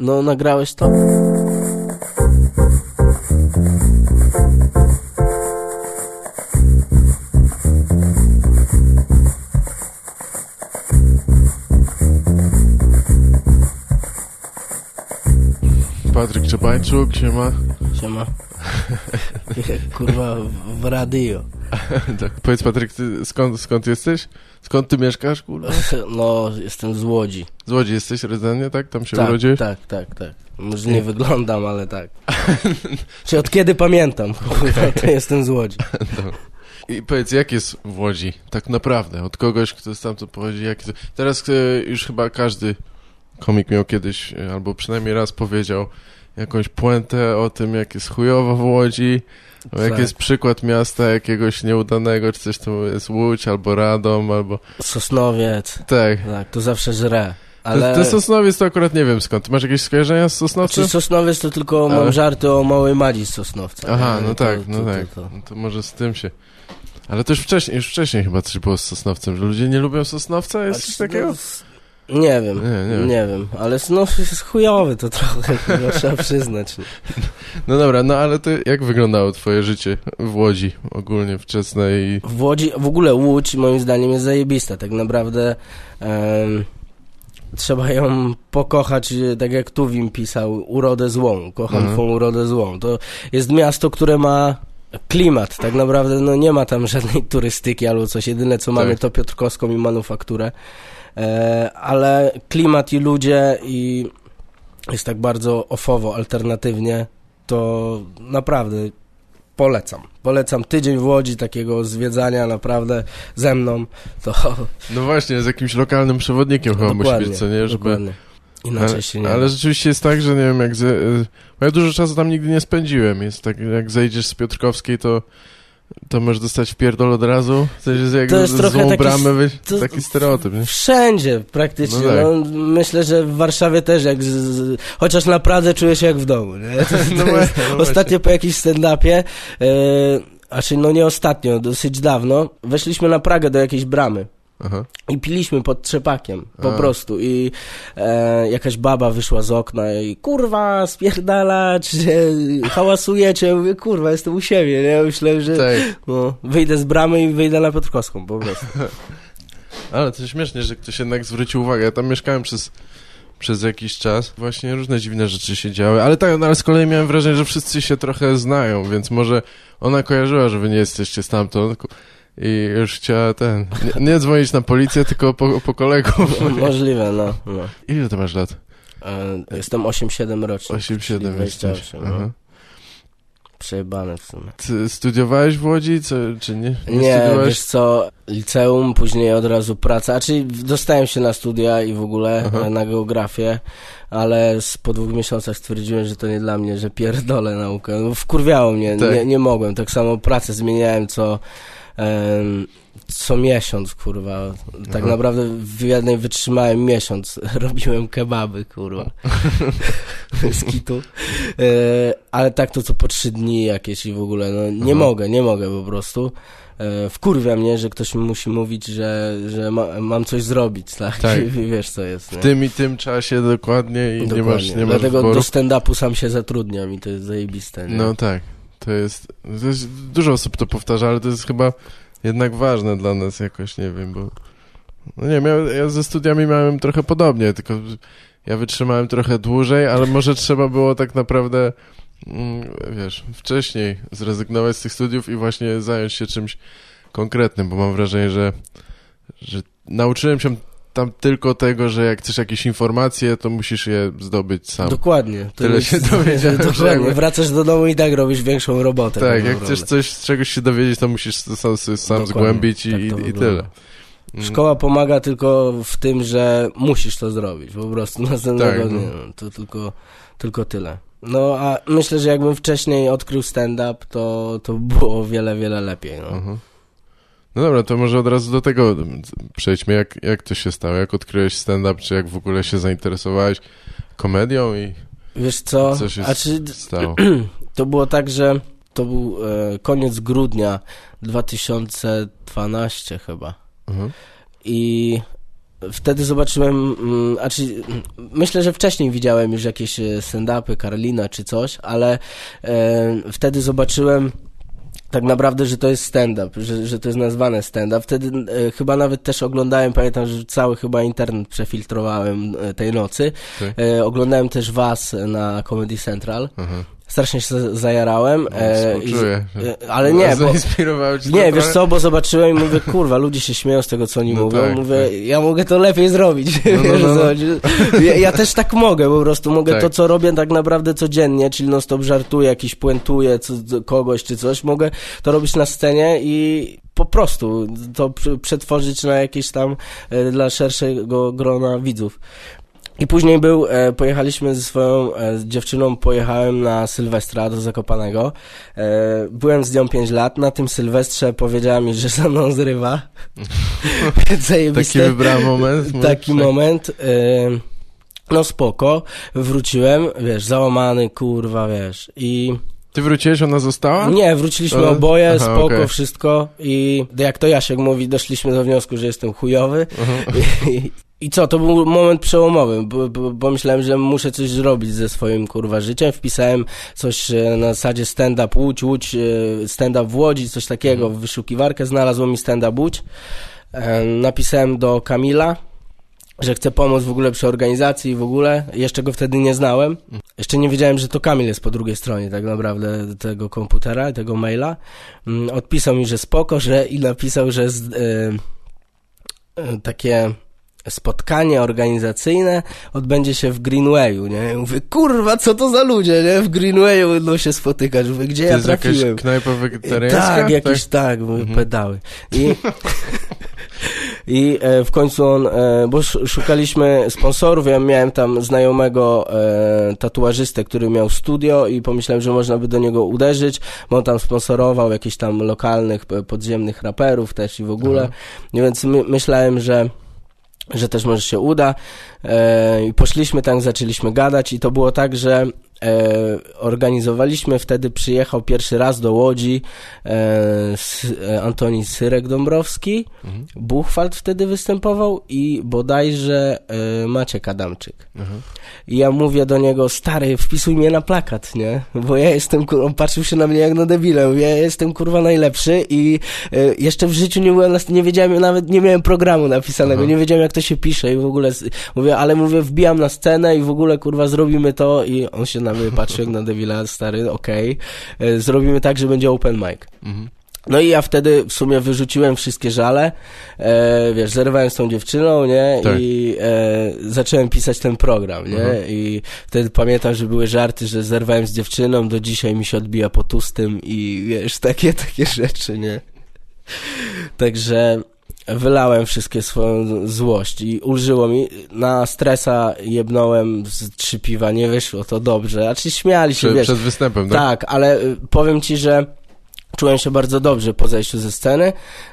No, nagrałeś to? Patryk Czebańczuk, siema. Siema. Kurwa, w radio. tak. Powiedz Patryk, ty skąd, skąd jesteś? Skąd ty mieszkasz, kurwa? No, jestem z Łodzi. Z Łodzi jesteś rodzinnie, tak? Tam się tak, urodziłeś? Tak, tak, tak. Może nie wyglądam, ale tak. Czy od kiedy pamiętam, kurwa, to jestem z Łodzi. No. I powiedz, jak jest w Łodzi, tak naprawdę, od kogoś, kto stamtąd pochodzi, jak. Teraz e, już chyba każdy komik miał kiedyś, e, albo przynajmniej raz powiedział jakąś puentę o tym, jak jest chujowo w Łodzi, o jak Tak. jest przykład miasta jakiegoś nieudanego, czy coś to jest Łódź, albo Radom, albo... Sosnowiec. Tak. Tak, to zawsze żre. Ale... To, to Sosnowiec to akurat nie wiem skąd. Ty masz jakieś skojarzenia z Sosnowcem? Czy Sosnowiec to tylko Ale- mam żarty o małej Madzi z Sosnowca. Aha, no To- tak, to- no to- tak. to- No to może z tym się... Ale to już wcześniej, już wcześniej chyba coś było z Sosnowcem, że ludzie nie lubią Sosnowca? Jest coś takiego? No, s- Nie wiem, Nie, nie, nie. wiem, ale no, jest chujowy to trochę, trzeba przyznać. No dobra, no ale to jak wyglądało twoje życie w Łodzi ogólnie wczesne i... W Łodzi, w ogóle Łódź moim zdaniem jest zajebista, tak naprawdę trzeba ją pokochać, e, tak jak Tuwim pisał, urodę złą, kocham Mhm. twą urodę złą. To jest miasto, które ma klimat, tak naprawdę no nie ma tam żadnej turystyki albo coś, jedyne co mamy Tak. to Piotrkowską i manufakturę, ale klimat i ludzie i jest tak bardzo ofowo, alternatywnie, to naprawdę polecam. Polecam tydzień w Łodzi takiego zwiedzania naprawdę ze mną, to No właśnie, z jakimś lokalnym przewodnikiem chyba musi być, co nie? Żeby... dokładnie. Inaczej Ale, się nie ale da. rzeczywiście jest tak, że nie wiem, jak... Ze... Bo ja dużo czasu tam nigdy nie spędziłem. Jest tak, jak zejdziesz z Piotrkowskiej, to to możesz dostać w pierdol od razu. To jest jak To jest z trochę taki- bramę, weź, to- taki stereotyp, nie? Wszędzie praktycznie. No tak. No, myślę, że w Warszawie też jak z, z, chociaż na Pradze czuję się jak w domu. Nie? To, No to jest, właśnie, no ostatnio po jakimś stand-upie, e, znaczy no nie ostatnio, dosyć dawno, weszliśmy na Pragę do jakiejś bramy. Aha. I piliśmy pod trzepakiem, po A. prostu. I e, jakaś baba wyszła z okna i kurwa, spierdalać, że hałasujecie. Ja mówię, kurwa, jestem u siebie. Nie? Ja myślałem, że Tak. no, wyjdę z bramy i wyjdę na Piotrkowską po prostu. Ale to śmiesznie, że ktoś jednak zwrócił uwagę. Ja tam mieszkałem przez, przez jakiś czas. Właśnie różne dziwne rzeczy się działy. Ale tak, no, ale z kolei miałem wrażenie, że wszyscy się trochę znają, więc może ona kojarzyła, że wy nie jesteście stamtąd. I już chciała ten. Nie, nie dzwonić na policję, tylko po, po kolegów. Możliwe, no. no. Ile ty masz lat? E, jestem 8-7 roczny. 8-7 czyli jesteś. 28, no. Przejebane w sumie. Ty studiowałeś w Łodzi, co, czy nie? Nie, studiowałeś? wiesz co, liceum, później od razu praca, a czyli dostałem się na studia i w ogóle Aha. e, na geografię, ale po dwóch miesiącach stwierdziłem, że to nie dla mnie, że pierdolę naukę. No, wkurwiało mnie, Tak. nie, nie mogłem. Tak samo pracę zmieniałem co, co miesiąc, kurwa. Tak Aha. naprawdę w jednej wytrzymałem miesiąc, robiłem kebaby, kurwa. Z kitu. E, ale tak to co po trzy dni jakieś i w ogóle, no nie Aha. mogę, nie mogę po prostu. E, wkurwia mnie, że ktoś mi musi mówić, że, że ma, mam coś zrobić, tak? Tak. I wiesz co jest, nie? W tym i tym czasie dokładnie i nie Dokładnie. masz, nie masz Dlatego wyboru. do stand-upu sam się zatrudniam i to jest zajebiste, nie? No tak, to jest, to jest, dużo osób to powtarza, ale to jest chyba jednak ważne dla nas jakoś, nie wiem, bo, no nie wiem, ja, ja ze studiami miałem trochę podobnie, tylko ja wytrzymałem trochę dłużej, ale może trzeba było tak naprawdę, mm, wiesz, wcześniej zrezygnować z tych studiów i właśnie zająć się czymś konkretnym, bo mam wrażenie, że, że nauczyłem się tam tylko tego, że jak chcesz jakieś informacje, to musisz je zdobyć sam. Dokładnie. To Tyle jest- się dowiedziałem, Dokładnie. jakby- Wracasz do domu i tak robisz większą robotę. Tak, tak jak chcesz coś, czegoś się dowiedzieć, to musisz to sam, sobie sam Dokładnie, zgłębić i, tak i, i tyle. Mm. Szkoła pomaga tylko w tym, że musisz to zrobić. Po prostu następnego Tak, no. dnia. To tylko, tylko tyle. No a myślę, że jakbym wcześniej odkrył stand-up, to, to było o wiele, wiele lepiej. No. Mhm. No dobra, to może od razu do tego przejdźmy. Jak, jak to się stało? Jak odkryłeś stand-up? Czy jak w ogóle się zainteresowałeś komedią i Wiesz co? co się A czy stało? to było tak, że to był e, koniec grudnia 2012 chyba. Mhm. I wtedy zobaczyłem, mm, a czy, mm, myślę, że wcześniej widziałem już jakieś e, stand-upy Karolina czy coś, ale e, wtedy zobaczyłem tak naprawdę, że to jest stand-up, że, że to jest nazwane stand-up. Wtedy e, chyba nawet też oglądałem, pamiętam, że cały chyba internet przefiltrowałem e, tej nocy. Tak. E, oglądałem też was na Comedy Central. Aha. Strasznie się za- zajarałem. e, i e, ale nie, bo, nie, wiesz co, bo zobaczyłem i mówię, kurwa, ludzie się śmieją z tego, co oni No mówią. tak, mówię, ja mogę to lepiej zrobić. No, no, no, no. Ja, ja też tak mogę, po prostu mogę Tak. to, co robię tak naprawdę codziennie, czyli non stop żartuję, jakiś puentuję co, kogoś czy coś, mogę to robić na scenie i po prostu to pr- przetworzyć na jakieś tam e, dla szerszego grona widzów. I później był, e, pojechaliśmy ze swoją e, z dziewczyną, pojechałem na Sylwestra do Zakopanego. E, byłem z nią 5 lat, na tym Sylwestrze powiedziała mi, że za mną zrywa. Więc Taki zajebiste. wybrałem moment. Taki mówisz? moment. E, no spoko, wróciłem, wiesz, załamany, kurwa, wiesz. I Ty wróciłeś, ona została? nie, wróciliśmy To- oboje, Aha, spoko, okej. wszystko. I jak to Jasiek mówi, doszliśmy do wniosku, że jestem chujowy. Aha. I, I co, to był moment przełomowy, bo, bo, bo myślałem, że muszę coś zrobić ze swoim kurwa życiem. Wpisałem coś e, na zasadzie stand-up Łódź, Łódź, e, stand-up w Łodzi, coś takiego, w wyszukiwarkę znalazło mi stand-up Łódź. E, Napisałem do Kamila, że chcę pomóc w ogóle przy organizacji i w ogóle. Jeszcze go wtedy nie znałem. Jeszcze nie wiedziałem, że to Kamil jest po drugiej stronie tak naprawdę tego komputera, tego maila. Mm, Odpisał mi, że spoko, że i napisał, że z, e, takie spotkanie organizacyjne odbędzie się w Greenwayu, nie? Ja mówię, kurwa, co to za ludzie, nie? W Greenwayu będą się spotykać. Mówię, gdzie To ja jest jakaś trafiłem? knajpa wegetariańska? Tak, jakieś tak, mówię, Mhm. pedały. I, i e, w końcu on, e, bo sz- szukaliśmy sponsorów, ja miałem tam znajomego e, tatuażystę, który miał studio i pomyślałem, że można by do niego uderzyć, bo on tam sponsorował jakichś tam lokalnych, p- podziemnych raperów też i w ogóle. Aha. I Więc my, myślałem, że że też może się uda. E, I poszliśmy tam, zaczęliśmy gadać i to było tak, że organizowaliśmy, wtedy przyjechał pierwszy raz do Łodzi e, e, Antoni Syrek-Dąbrowski, Mhm. Buchwald wtedy występował i bodajże e, Maciek Adamczyk. Aha. I ja mówię do niego, stary, wpisuj mnie na plakat, nie? Bo ja jestem, on patrzył się na mnie jak na debile, mówię, ja jestem, kurwa, najlepszy i e, jeszcze w życiu nie byłem, nie wiedziałem, nawet nie miałem programu napisanego, Aha. nie wiedziałem jak to się pisze i w ogóle, mówię, ale mówię, wbijam na scenę i w ogóle, kurwa, zrobimy to i on się na mnie patrzył na debila, stary, okej, E, zrobimy tak, że będzie open mic. Mhm. No i ja wtedy w sumie wyrzuciłem wszystkie żale, e, wiesz, zerwałem z tą dziewczyną, nie, Tak. i e, zacząłem pisać ten program, nie, Mhm. i wtedy pamiętam, że były żarty, że zerwałem z dziewczyną, do dzisiaj mi się odbija po tustym i wiesz, takie, takie rzeczy, nie. Także wylałem wszystkie swoją złość i ulżyło mi. Na stresa jebnąłem z trzy piwa, nie wyszło to dobrze. Znaczy śmiali się, Prze, wiesz. przed występem, tak? Tak, ale y, powiem ci, że czułem się bardzo dobrze po zejściu ze sceny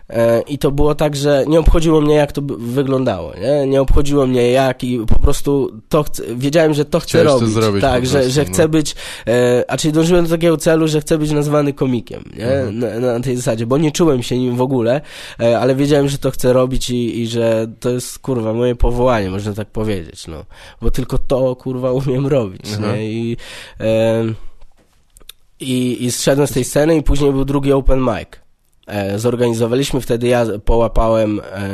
e, i to było tak, że nie obchodziło mnie jak to wyglądało, nie? Nie obchodziło mnie jak i po prostu to chcę, wiedziałem, że to chcę Chciałeś to robić. zrobić tak, że, prostu, że no. chcę być, e, a czyli dążyłem do takiego celu, że chcę być nazwany komikiem, nie? Mhm. Na, na tej zasadzie, bo nie czułem się nim w ogóle, e, ale wiedziałem, że to chcę robić i, i że to jest, kurwa, moje powołanie, można tak powiedzieć, no. Bo tylko to, kurwa, umiem robić, Aha. nie? I... E, i, I zszedłem z tej sceny i później był drugi open mic. E, zorganizowaliśmy wtedy, ja połapałem, e,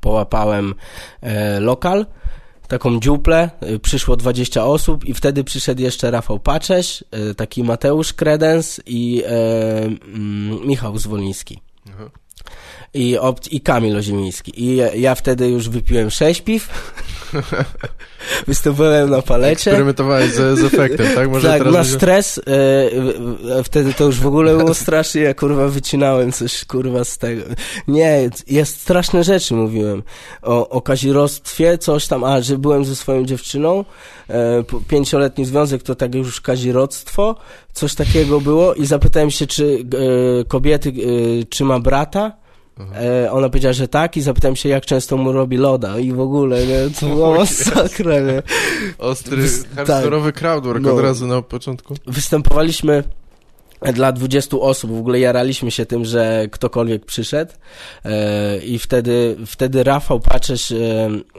połapałem e, lokal, taką dziuplę, e, przyszło 20 osób i wtedy przyszedł jeszcze Rafał Pacześ, e, taki Mateusz Kredens i e, mm, Michał Zwoliński. Aha. I, opt- I Kamil Oziemiński. I ja, ja wtedy już wypiłem 6 piw. Występowałem na palecie. Eksperymentowałeś z, z efektem, tak? Może tak, teraz na będzie- stres, e, wtedy to już w ogóle było strasznie, ja kurwa wycinałem coś kurwa z tego. Nie, jest straszne rzeczy mówiłem. O, o kazirostwie, coś tam, a, że byłem ze swoją dziewczyną, e, pięcioletni związek to tak już kazirodztwo, coś takiego było i zapytałem się, czy e, kobiety, e, czy ma brata, E, ona powiedziała, że tak i zapytałem się, jak często mu robi loda i w ogóle, nie? To była O Jezu. masakra, nie? Ostry, hardkorowy crowdwork No. od razu na początku. występowaliśmy dla 20 osób. W ogóle jaraliśmy się tym, że ktokolwiek przyszedł e, i wtedy, wtedy Rafał Paczesz e,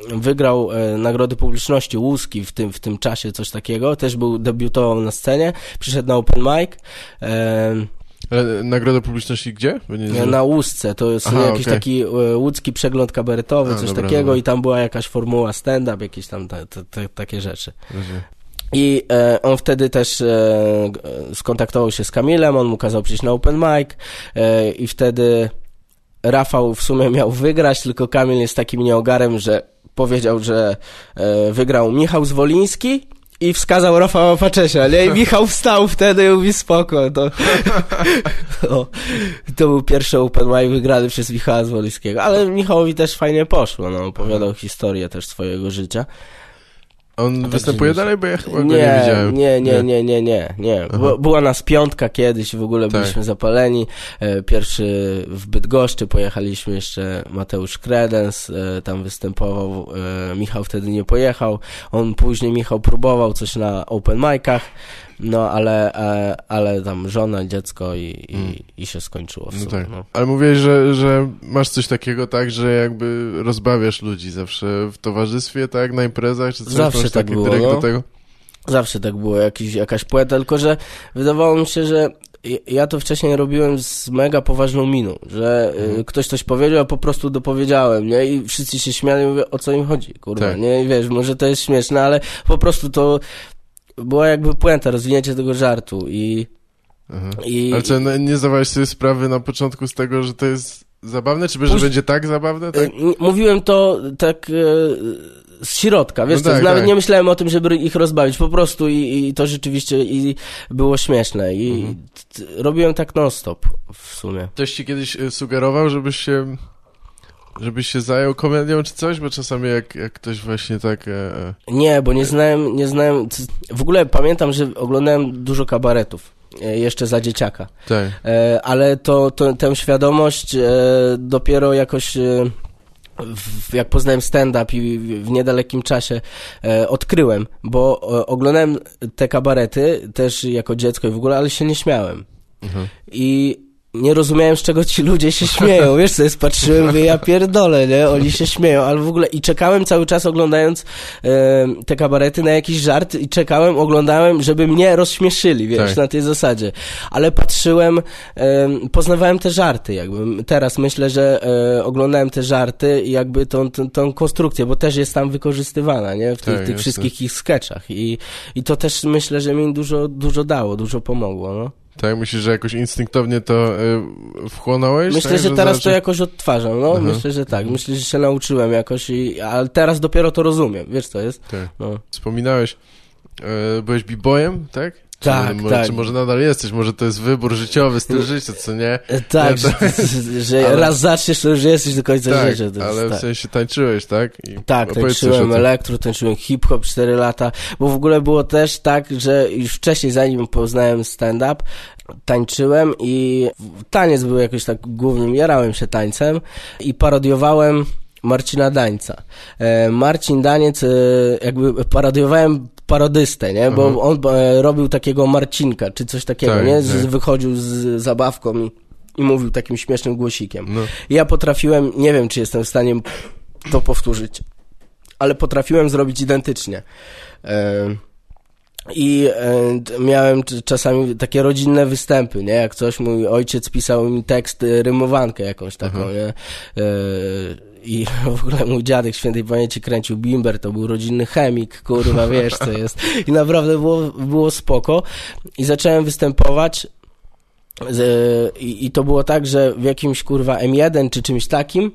wygrał e, Nagrody Publiczności Łuski w tym, w tym czasie, coś takiego. Też był, debiutował na scenie, przyszedł na open mic. E, Ale Nagroda publiczności gdzie? Nie, na Łusce, to jest Aha, jakiś okej. taki e, łódzki przegląd kabaretowy, A, coś dobra, takiego dobra. i tam była jakaś formuła stand-up, jakieś tam takie rzeczy. I e, on wtedy też e, e, skontaktował się z Kamilem, on mu kazał przyjść na open mic e, i wtedy Rafał w sumie miał wygrać, tylko Kamil jest takim nieogarem, że powiedział, że e, wygrał Michał Zwoliński i wskazał Rafała Paczesia, nie? I Michał wstał wtedy i mówi spoko, to, to, to był pierwszy open mic wygrany przez Michała Zwolińskiego, ale Michałowi też fajnie poszło, no, opowiadał historię też swojego życia. On występuje dalej, bo ja chyba go nie widziałem. Nie, nie, nie, nie, nie, nie. Była nas piątka kiedyś, w ogóle Tak. byliśmy zapaleni. E, Pierwszy w Bydgoszczy pojechaliśmy jeszcze Mateusz Kredens, e, tam występował. e, Michał wtedy nie pojechał. On później, Michał próbował coś na open micach, no ale, e, ale tam żona, dziecko i, i, Mm. i się skończyło w No sumie. tak. no. Ale mówiłeś, że, że masz coś takiego tak, że jakby rozbawiasz ludzi zawsze w towarzystwie, tak? Na imprezach, czy coś? Zawsze tak taki było, no. do tego? Zawsze tak było, jakiś, jakaś poeta, tylko że wydawało mi się, że ja- ja to wcześniej robiłem z mega poważną miną, że y, Mhm. ktoś coś powiedział, a po prostu dopowiedziałem, nie? I wszyscy się śmiali, mówię, o co im chodzi, kurwa, Tak. nie? I wiesz, może to jest śmieszne, ale po prostu to była jakby puenta, rozwinięcie tego żartu i... Aha. i Ale co, no, nie zdawałeś sobie sprawy na początku z tego, że to jest zabawne? Czy że Póź- będzie tak zabawne? Tak? mówiłem to tak... y, z środka, wiesz, No tak, nawet tak. nie myślałem o tym, żeby ich rozbawić, po prostu i, i to rzeczywiście i było śmieszne i Mhm. robiłem tak non-stop w sumie. Ktoś ci kiedyś e, sugerował, żebyś się... Żebyś się zajął komedią czy coś? Bo czasami jak, jak ktoś właśnie tak... E, e, Nie, bo nie znałem, nie znałem, w ogóle pamiętam, że oglądałem dużo kabaretów, e, jeszcze za dzieciaka, tak. e, ale to, to, tę świadomość dopiero jakoś... W, jak poznałem stand-up i w, w niedalekim czasie e, odkryłem, bo e, oglądałem te kabarety też jako dziecko i w ogóle, ale się nie śmiałem. Mhm. I nie rozumiałem, z czego ci ludzie się śmieją. Wiesz co, jest, patrzyłem, mówię, ja pierdolę, nie? Oni się śmieją, ale w ogóle i czekałem cały czas oglądając e, te kabarety na jakiś żart i czekałem, oglądałem, żeby mnie rozśmieszyli, wiesz, Tak. na tej zasadzie. Ale patrzyłem, e, poznawałem te żarty, jakby. Teraz myślę, że e, oglądałem te żarty i jakby tą, tą, tą konstrukcję, bo też jest tam wykorzystywana, nie? W tych, Tak, tych wszystkich ich sketchach. I, I to też myślę, że mi dużo, dużo dało, dużo pomogło, no. Tak, myślisz, że jakoś instynktownie to y, wchłonąłeś? Myślę, tak, że teraz to jakoś odtwarzam, no. Aha. Myślę, że tak. Myślę, że się nauczyłem jakoś, i, ale teraz dopiero to rozumiem. Wiesz, co jest? Tak. No. Wspominałeś, e, byłeś b-boyem, tak? Czy, Tak, może, tak. Czy może nadal jesteś? Może to jest wybór życiowy, styl życia, co nie? E, Tak, Ja że, że ale- raz zaczniesz, to już jesteś do końca tak, życia. To jest, ale w tak. sensie tańczyłeś, tak? I Tak, tańczyłem elektro, tańczyłem hip-hop 4 lata, bo w ogóle było też tak, że już wcześniej, zanim poznałem stand-up, tańczyłem i taniec był jakoś tak głównym, jarałem się tańcem i parodiowałem Marcina Dańca. E, Marcin Daniec, e, jakby parodiowałem parodystę, nie? Bo Aha. on e, robił takiego Marcinka, czy coś takiego, Tak, nie? Z, tak. Wychodził z zabawką i, i mówił takim śmiesznym głosikiem. No, Ja potrafiłem, nie wiem czy jestem w stanie to powtórzyć, ale potrafiłem zrobić identycznie. E, I e, miałem czasami takie rodzinne występy, nie? Jak coś, mój ojciec pisał mi tekst, rymowankę jakąś taką, Aha. nie? E, I w ogóle mój dziadek świętej pamięci kręcił bimber, to był rodzinny chemik, kurwa, wiesz co jest. I naprawdę było, było spoko. I zacząłem występować z, i, I to było tak, że w jakimś kurwa M1 czy czymś takim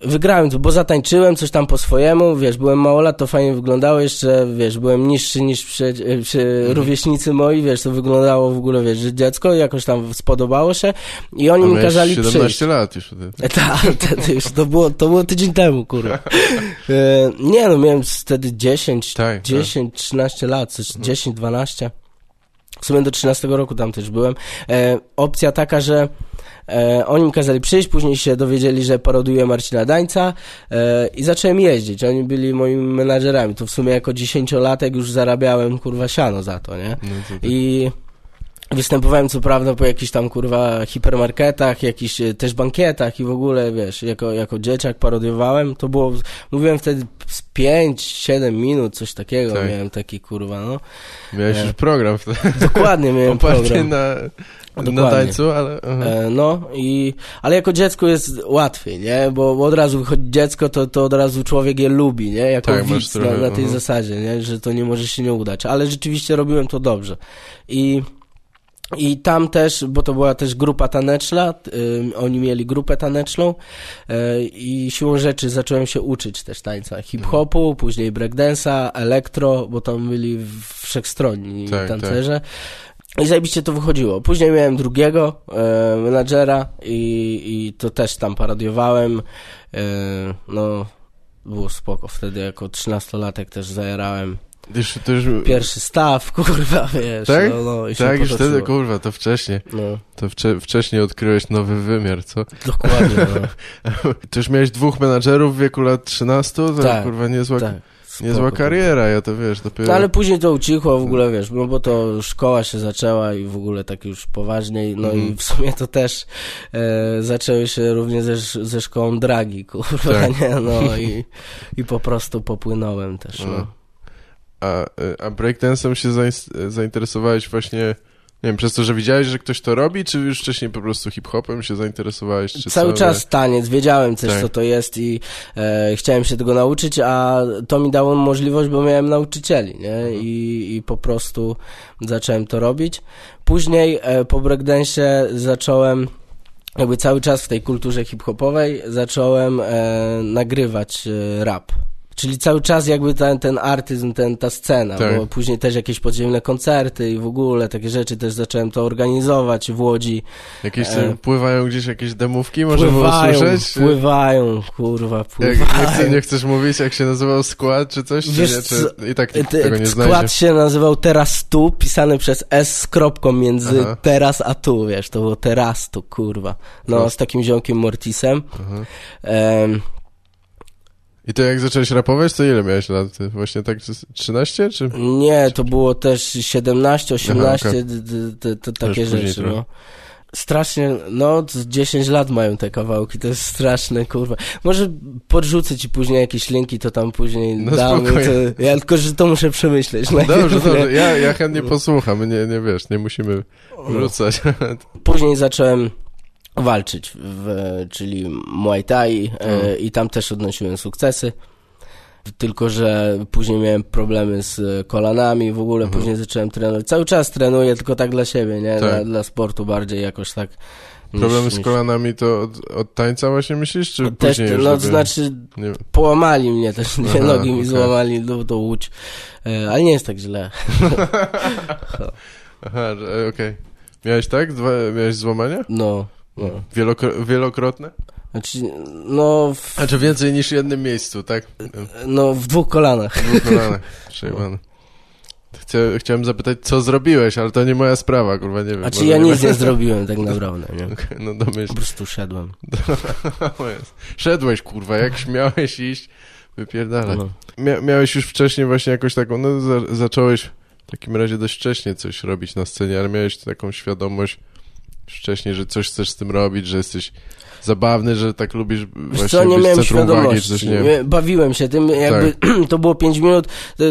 wygrałem bo zatańczyłem coś tam po swojemu, wiesz, byłem małolat, to fajnie wyglądało, jeszcze, wiesz, byłem niższy niż przy, przy rówieśnicy moi, wiesz, to wyglądało w ogóle, wiesz, że dziecko, jakoś tam spodobało się i oni a mi kazali 17 przyjść. lat już wtedy. Tak, to, już, to, było, to było tydzień temu, kurwa. E, nie no, miałem wtedy 10, Tak, 10, 13 lat, coś 10, 12. W sumie do 13 roku tam też byłem. E, opcja taka, że E, oni mi kazali przyjść, później się dowiedzieli, że paroduję Marcina Dańca e, i zacząłem jeździć. Oni byli moimi menadżerami. To w sumie jako dziesięciolatek już zarabiałem kurwa siano za to, nie? No to tak. I występowałem co prawda po jakichś tam kurwa hipermarketach, jakichś e, też bankietach i w ogóle wiesz, jako, jako dzieciak parodiowałem. To było, mówiłem wtedy z 5-7 minut, coś takiego Tak. miałem taki kurwa, no. Miałeś e, już program wtedy. Dokładnie miałem program. na, na Dokładnie. tańcu, ale... E, No i, ale jako dziecko jest łatwiej, nie? Bo, bo od razu wychodzi dziecko, to, to od razu człowiek je lubi, nie? Jako Tak, widz na, trochę, na tej aha. zasadzie, nie? Że to nie może się nie udać. Ale rzeczywiście robiłem to dobrze. I, i tam też, bo to była też grupa taneczna, ym, oni mieli grupę taneczną y, i siłą rzeczy zacząłem się uczyć też tańca hip-hopu, później breakdance'a, elektro, bo tam byli wszechstronni Tak, tancerze. I zajebiście to wychodziło. Później miałem drugiego e, menadżera i, i to też tam parodiowałem. E, no, było spoko. Wtedy jako 13-latek też zajarałem Już, to już... pierwszy staw, kurwa, wiesz. Tak? No, no, i Tak, już wtedy, kurwa, to wcześniej. No, To wcze, wcześniej odkryłeś nowy wymiar, co? dokładnie, no. To już miałeś dwóch menadżerów w wieku lat 13? To Tak, kurwa niezła, tak. niezła kariera, ja to wiesz, dopiero... No ale później to ucichło w ogóle, wiesz, no bo to szkoła się zaczęła i w ogóle tak już poważniej, no Mhm. i w sumie to też e, zaczęły się również ze, ze szkołą dragi, kurwa, Tak. nie, no i, i po prostu popłynąłem też, no. No. A, y, a breakdance'em się zain- zainteresowałeś właśnie, nie wiem, przez to, że widziałeś, że ktoś to robi, czy już wcześniej po prostu hip-hopem się zainteresowałeś? Czy Cały czas taniec, wiedziałem też Tak. co to jest i e, chciałem się tego nauczyć, a to mi dało możliwość, bo miałem nauczycieli, nie? Mhm. I, I po prostu zacząłem to robić. Później e, po breakdance zacząłem jakby cały czas w tej kulturze hip-hopowej zacząłem e, nagrywać e, rap. Czyli cały czas jakby ten, ten artyzm, ten, ta scena, Tak. bo później też jakieś podziemne koncerty i w ogóle takie rzeczy też zacząłem to organizować w Łodzi. Jakieś e, pływają gdzieś jakieś demówki, może było Pływają, słyszeć? pływają, kurwa, Jak, pływają. nie, chcę, nie chcesz mówić, jak się nazywał skład, czy coś? Czy Wiesz nie? co, Czy I tak nikt tego nie Skład znajdzie? się nazywał Teraz Tu, pisany przez S z kropką między Aha. teraz a tu, wiesz, to było Teraz Tu, kurwa. No, Prost. z takim ziomkiem Mortisem. Aha. Em, I to jak zacząłeś rapować, to ile miałeś lat? Właśnie tak z 13, czy? nie, to było też 17, 18, okej. d- d- d- to takie rzeczy, no. Strasznie, no, z 10 lat mają te kawałki, to jest straszne, kurwa. Może podrzucę ci później jakieś linki, to tam później No dam. To, ja tylko, że to muszę przemyśleć. Dobrze, najpierw, nie? dobrze, ja, ja chętnie posłucham, nie, nie wiesz, nie musimy wrzucać. Później zacząłem walczyć, w, czyli Muay Thai Mhm. i tam też odnosiłem sukcesy. Tylko, że później miałem problemy z kolanami, w ogóle Mhm. później zacząłem trenować. Cały czas trenuję, tylko tak dla siebie, nie? Tak. Dla, dla sportu bardziej jakoś tak. niż- Problemy z niż- kolanami to od, od tańca właśnie myślisz, czy Też, później no żeby- znaczy Nie, połamali mnie też, dwie Aha, nogi mi okej. złamali, no to łódź. E, ale nie jest tak źle. aha, e, okej. Miałeś tak? Dwa, miałeś złamania? No, no. Wielokro, wielokrotne? Znaczy, no, w, A czy więcej niż w jednym miejscu, tak? no w dwóch kolanach. W dwóch kolanach. Chcia, chciałem zapytać, co zrobiłeś, ale to nie moja sprawa, kurwa, nie wiem. Znaczy ja nic nie zrobiłem tak naprawdę, nie? No domyśl. Po prostu szedłem. Szedłeś, kurwa, jak śmiałeś iść, wypierdalać. No. Mia miałeś już wcześniej właśnie jakąś taką, no za zacząłeś w takim razie dość wcześnie coś robić na scenie, ale miałeś taką świadomość wcześniej, że coś chcesz z tym robić, że jesteś zabawny, że tak lubisz właśnie co, nie być miałem uwagi, czy coś, nie wiem. Bawiłem się tym, jakby to było 5 minut. To,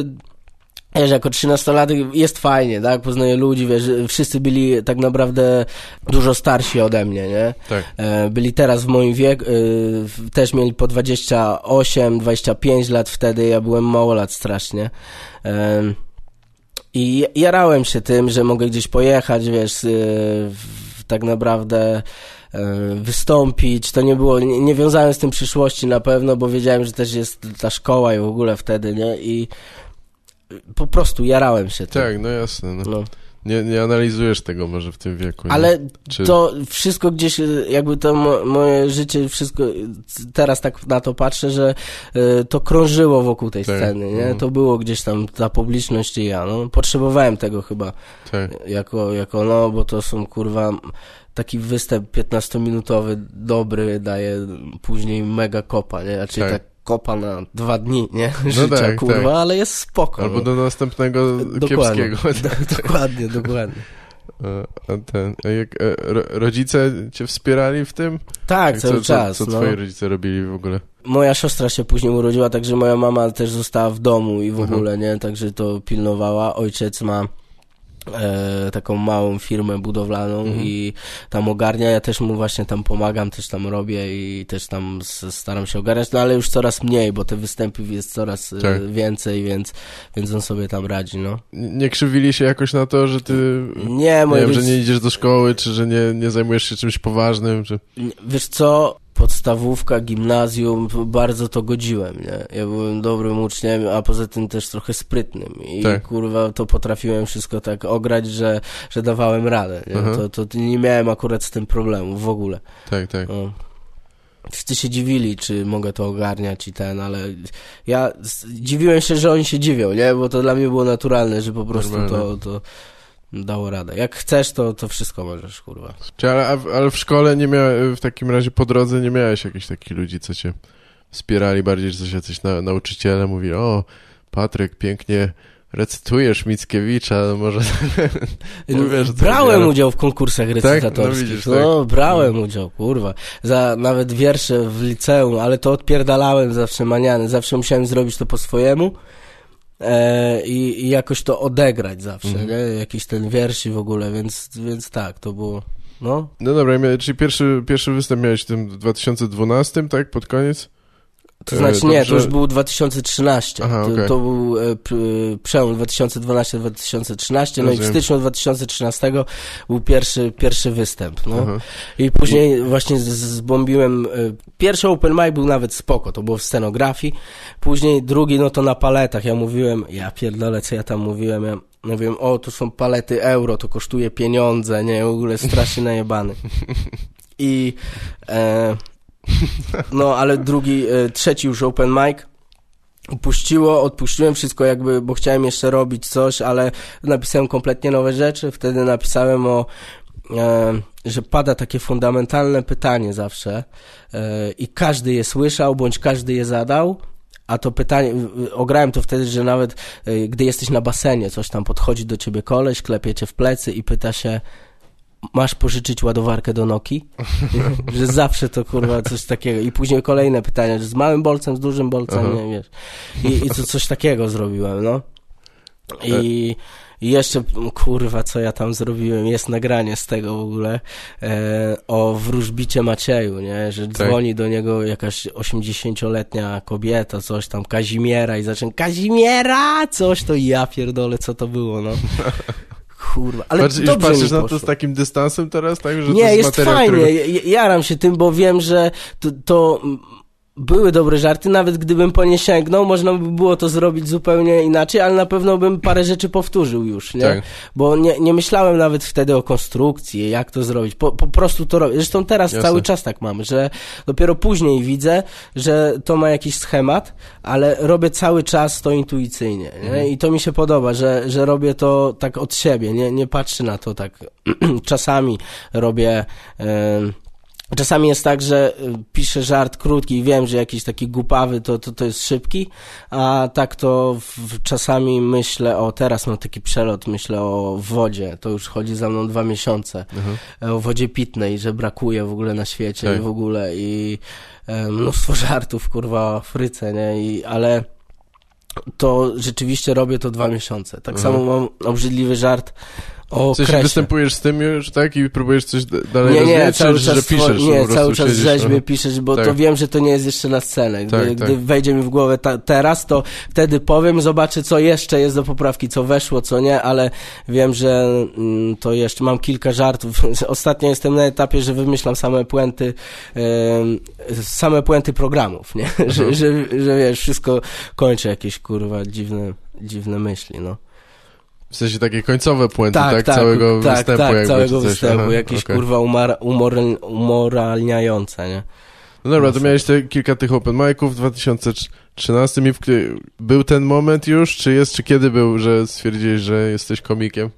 wiesz, jako 13-latek jest fajnie, tak? Poznaję ludzi, wiesz, wszyscy byli tak naprawdę dużo starsi ode mnie, nie? Tak. E, byli teraz w moim wieku, e, też mieli po 28, 25 lat wtedy, ja byłem małolat strasznie. E, I jarałem się tym, że mogę gdzieś pojechać, wiesz, w, tak naprawdę e, wystąpić. To nie było, nie, nie wiązałem z tym przyszłości na pewno, bo wiedziałem, że też jest ta szkoła i w ogóle wtedy, nie? I po prostu jarałem się tym. Tak, no jasne. No. No. Nie, nie analizujesz tego może w tym wieku. Ale Czy... to wszystko gdzieś, jakby to mo moje życie, wszystko, teraz tak na to patrzę, że y, to krążyło wokół tej Tak. sceny, nie? Mhm. To było gdzieś tam ta publiczność i ja, no. Potrzebowałem tego chyba, Tak. jako, jako no, bo to są, kurwa, taki występ 15-minutowy, dobry, daje później mega kopa, nie? Znaczy Tak. tak. Kopa na dwa dni, nie? No Życia, tak, kurwa, tak. ale jest spoko. Albo no. do następnego Dokładnie. kiepskiego. dokładnie, dokładnie. A, ten, a jak, e, ro, rodzice cię wspierali w tym? Tak, Jak cały co, czas. Co, co no. twoi rodzice robili w ogóle? Moja siostra się później urodziła, także moja mama też została w domu i w Mhm. ogóle, nie? Także to pilnowała. Ojciec ma e, taką małą firmę budowlaną Mhm. i tam ogarnia. Ja też mu właśnie tam pomagam, też tam robię i też tam staram się ogarniać, no ale już coraz mniej, bo te występy jest coraz e, Tak. więcej, więc, więc on sobie tam radzi, no. Nie krzywili się jakoś na to, że ty... Nie, Nie wiem, że nie idziesz do szkoły, czy że nie, nie zajmujesz się czymś poważnym, czy... Wiesz co, podstawówka, gimnazjum, bardzo to godziłem, nie? Ja byłem dobrym uczniem, a poza tym też trochę sprytnym i Tak. kurwa to potrafiłem wszystko tak ograć, że, że dawałem radę, nie? Aha. To, to nie miałem akurat z tym problemu w ogóle. Tak, tak. No. Wszyscy się dziwili, czy mogę to ogarniać i ten, ale ja dziwiłem się, że oni się dziwią, nie? Bo to dla mnie było naturalne, że po prostu to, Normalne. to dało radę. Jak chcesz, to, to wszystko możesz, kurwa. Czy, ale, ale w szkole nie miałeś, w takim razie po drodze nie miałeś jakichś takich ludzi, co cię wspierali bardziej, że coś jacyś na, nauczyciele mówili, o, Patryk, pięknie recytujesz Mickiewicza, no może... co brałem udział w konkursach recytatorskich. No widzisz, No, tak. brałem udział, kurwa. Za nawet wiersze w liceum, ale to odpierdalałem zawsze maniany. Zawsze musiałem zrobić to po swojemu. E, i, I jakoś to odegrać zawsze, Mhm. nie? Jakiś ten wiersz i w ogóle, więc, więc tak, to było, no. No dobra, czyli pierwszy, pierwszy występ miałeś w tym 2012, tak, pod koniec? To znaczy E, nie, to już był 2013. Aha, to, okej. to był e, p, przełom 2012-2013, no i w styczniu 2013 był pierwszy, pierwszy występ, no. Aha. I później właśnie zbombiłem, y, pierwszy open mic był nawet spoko, to było w scenografii, później drugi no to na paletach, ja mówiłem, ja pierdolę co ja tam mówiłem, ja mówiłem, o tu są palety euro, to kosztuje pieniądze, nie, w ogóle strasznie najebany. I e, no ale drugi, e, trzeci już open mic, Puściło, odpuściłem wszystko jakby, bo chciałem jeszcze robić coś, ale napisałem kompletnie nowe rzeczy. Wtedy napisałem o, e, że pada takie fundamentalne pytanie zawsze e, i każdy je słyszał, bądź każdy je zadał. A to pytanie, ograłem to wtedy, że nawet e, gdy jesteś na basenie, coś tam podchodzi do ciebie koleś, klepie cię w plecy i pyta się, masz pożyczyć ładowarkę do Noki? że zawsze to kurwa coś takiego. I później kolejne pytania, z małym bolcem, z dużym bolcem, Aha. nie wiesz. I, i to coś takiego zrobiłem, no. I, I jeszcze, kurwa, co ja tam zrobiłem, jest nagranie z tego w ogóle, e, o wróżbicie Macieju, nie, że Tak. dzwoni do niego jakaś 80-letnia kobieta, coś tam, Kazimiera i zaczyna, Kazimiera, coś to ja pierdolę, co to było, no. Kurwa, ale Patrz, dobrze patrzysz na to z takim dystansem teraz, tak? Że to Nie, jest, jest materiał, fajnie, jaram się tym, bo wiem, że to, to były dobre żarty, nawet gdybym po nie sięgnął, można by było to zrobić zupełnie inaczej, ale na pewno bym parę rzeczy powtórzył już, nie? Tak. Bo nie, nie myślałem nawet wtedy o konstrukcji, jak to zrobić, po, po prostu to robię. Zresztą teraz Jasne. cały czas tak mam, że dopiero później widzę, że to ma jakiś schemat, ale robię cały czas to intuicyjnie, nie? Mhm. I to mi się podoba, że, że robię to tak od siebie, nie, nie patrzę na to tak czasami robię... em, Czasami jest tak, że y, piszę żart krótki i wiem, że jakiś taki głupawy to, to, to jest szybki, a tak to w, czasami myślę o, teraz mam taki przelot, myślę o wodzie, to już chodzi za mną dwa miesiące, Aha. e, o wodzie pitnej, że brakuje w ogóle na świecie Tak. i w ogóle i e, mnóstwo żartów, kurwa, o Afryce, nie, I, ale to rzeczywiście robię to dwa miesiące. Tak Mhm. samo mam obrzydliwy żart o W sensie kresie. występujesz z tym już, tak? I próbujesz coś dalej Nie, nie, cały czas, że piszesz? nie, cały czas rzeźbię, aha. piszesz, bo Tak. to wiem, że to nie jest jeszcze na scenę. Gdy, Tak, gdy tak. wejdzie mi w głowę ta, teraz, to wtedy powiem, zobaczę, co jeszcze jest do poprawki, co weszło, co nie, ale wiem, że mm, to jeszcze mam kilka żartów. Ostatnio jestem na etapie, że wymyślam same puenty, em, same puenty programów, nie? Że, Mhm. że, że wiesz, wszystko kończę jakieś kurwa dziwne, dziwne myśli, no. W sensie takie końcowe puenty, tak? Tak, tak, całego tak, występu tak, jakby. całego coś. występu, Aha, jakieś okej. kurwa umar, umor, umoralniające, nie? No dobra, to miałeś te, kilka tych open miców w 2013 i w, był ten moment już, czy jest, czy kiedy był, że stwierdziłeś, że jesteś komikiem?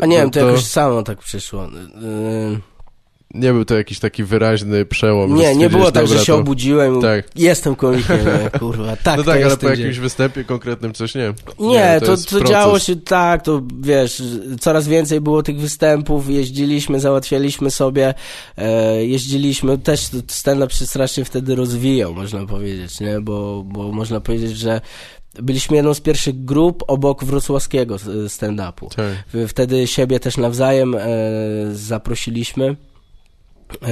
A nie No wiem, to jakoś samo tak przyszło. Yy, Nie był to jakiś taki wyraźny przełom. Nie, nie było tak, że się to... obudziłem Tak. jestem komikiem, nie, kurwa, tak, no to tak, ale po dzień. jakimś występie konkretnym coś nie. Nie, to, jest to, proces. działo się tak, to wiesz, coraz więcej było tych występów, jeździliśmy, załatwialiśmy sobie, e, jeździliśmy, też stand-up się strasznie wtedy rozwijał, można powiedzieć, nie, bo, bo można powiedzieć, że byliśmy jedną z pierwszych grup obok wrocławskiego stand-upu. Tak. Wtedy siebie też nawzajem e, zaprosiliśmy. E,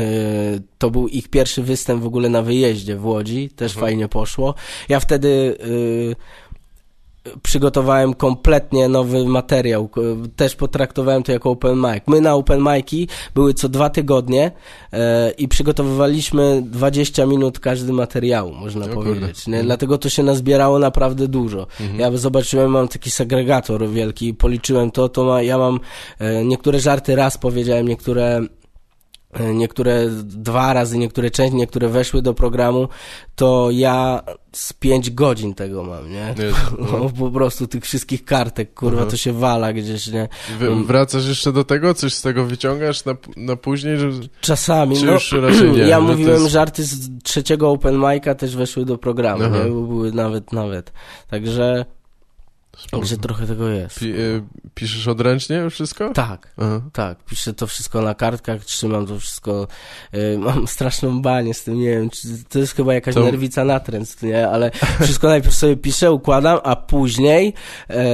to był ich pierwszy występ w ogóle na wyjeździe w Łodzi, też Mhm. fajnie poszło. Ja wtedy e, przygotowałem kompletnie nowy materiał, też potraktowałem to jako open mic. My na open mic'i były co dwa tygodnie e, i przygotowywaliśmy 20 minut każdy materiału, można powiedzieć. Nie? Mhm. Dlatego to się nazbierało naprawdę dużo. Mhm. Ja zobaczyłem, mam taki segregator wielki, policzyłem to, to ma, ja mam e, niektóre żarty raz powiedziałem, niektóre niektóre dwa razy, niektóre część, niektóre weszły do programu, to ja z pięć godzin tego mam, nie? Nie, No, po prostu tych wszystkich kartek, kurwa, Aha. to się wala gdzieś, nie? Wy, wracasz jeszcze do tego? Coś z tego wyciągasz na, na później? Że... Czasami, Czy no, już raczej nie, ja mówiłem, jest- żarty z trzeciego open mic'a też weszły do programu, Aha. nie? Bo były nawet, nawet. Także, także trochę tego jest. Pi, y, piszesz odręcznie wszystko? Tak. Aha. Tak, piszę to wszystko na kartkach, trzymam to wszystko, y, mam straszną banię z tym, nie wiem, czy to jest chyba jakaś To- nerwica natręt, nie, ale wszystko najpierw sobie piszę, układam, a później e,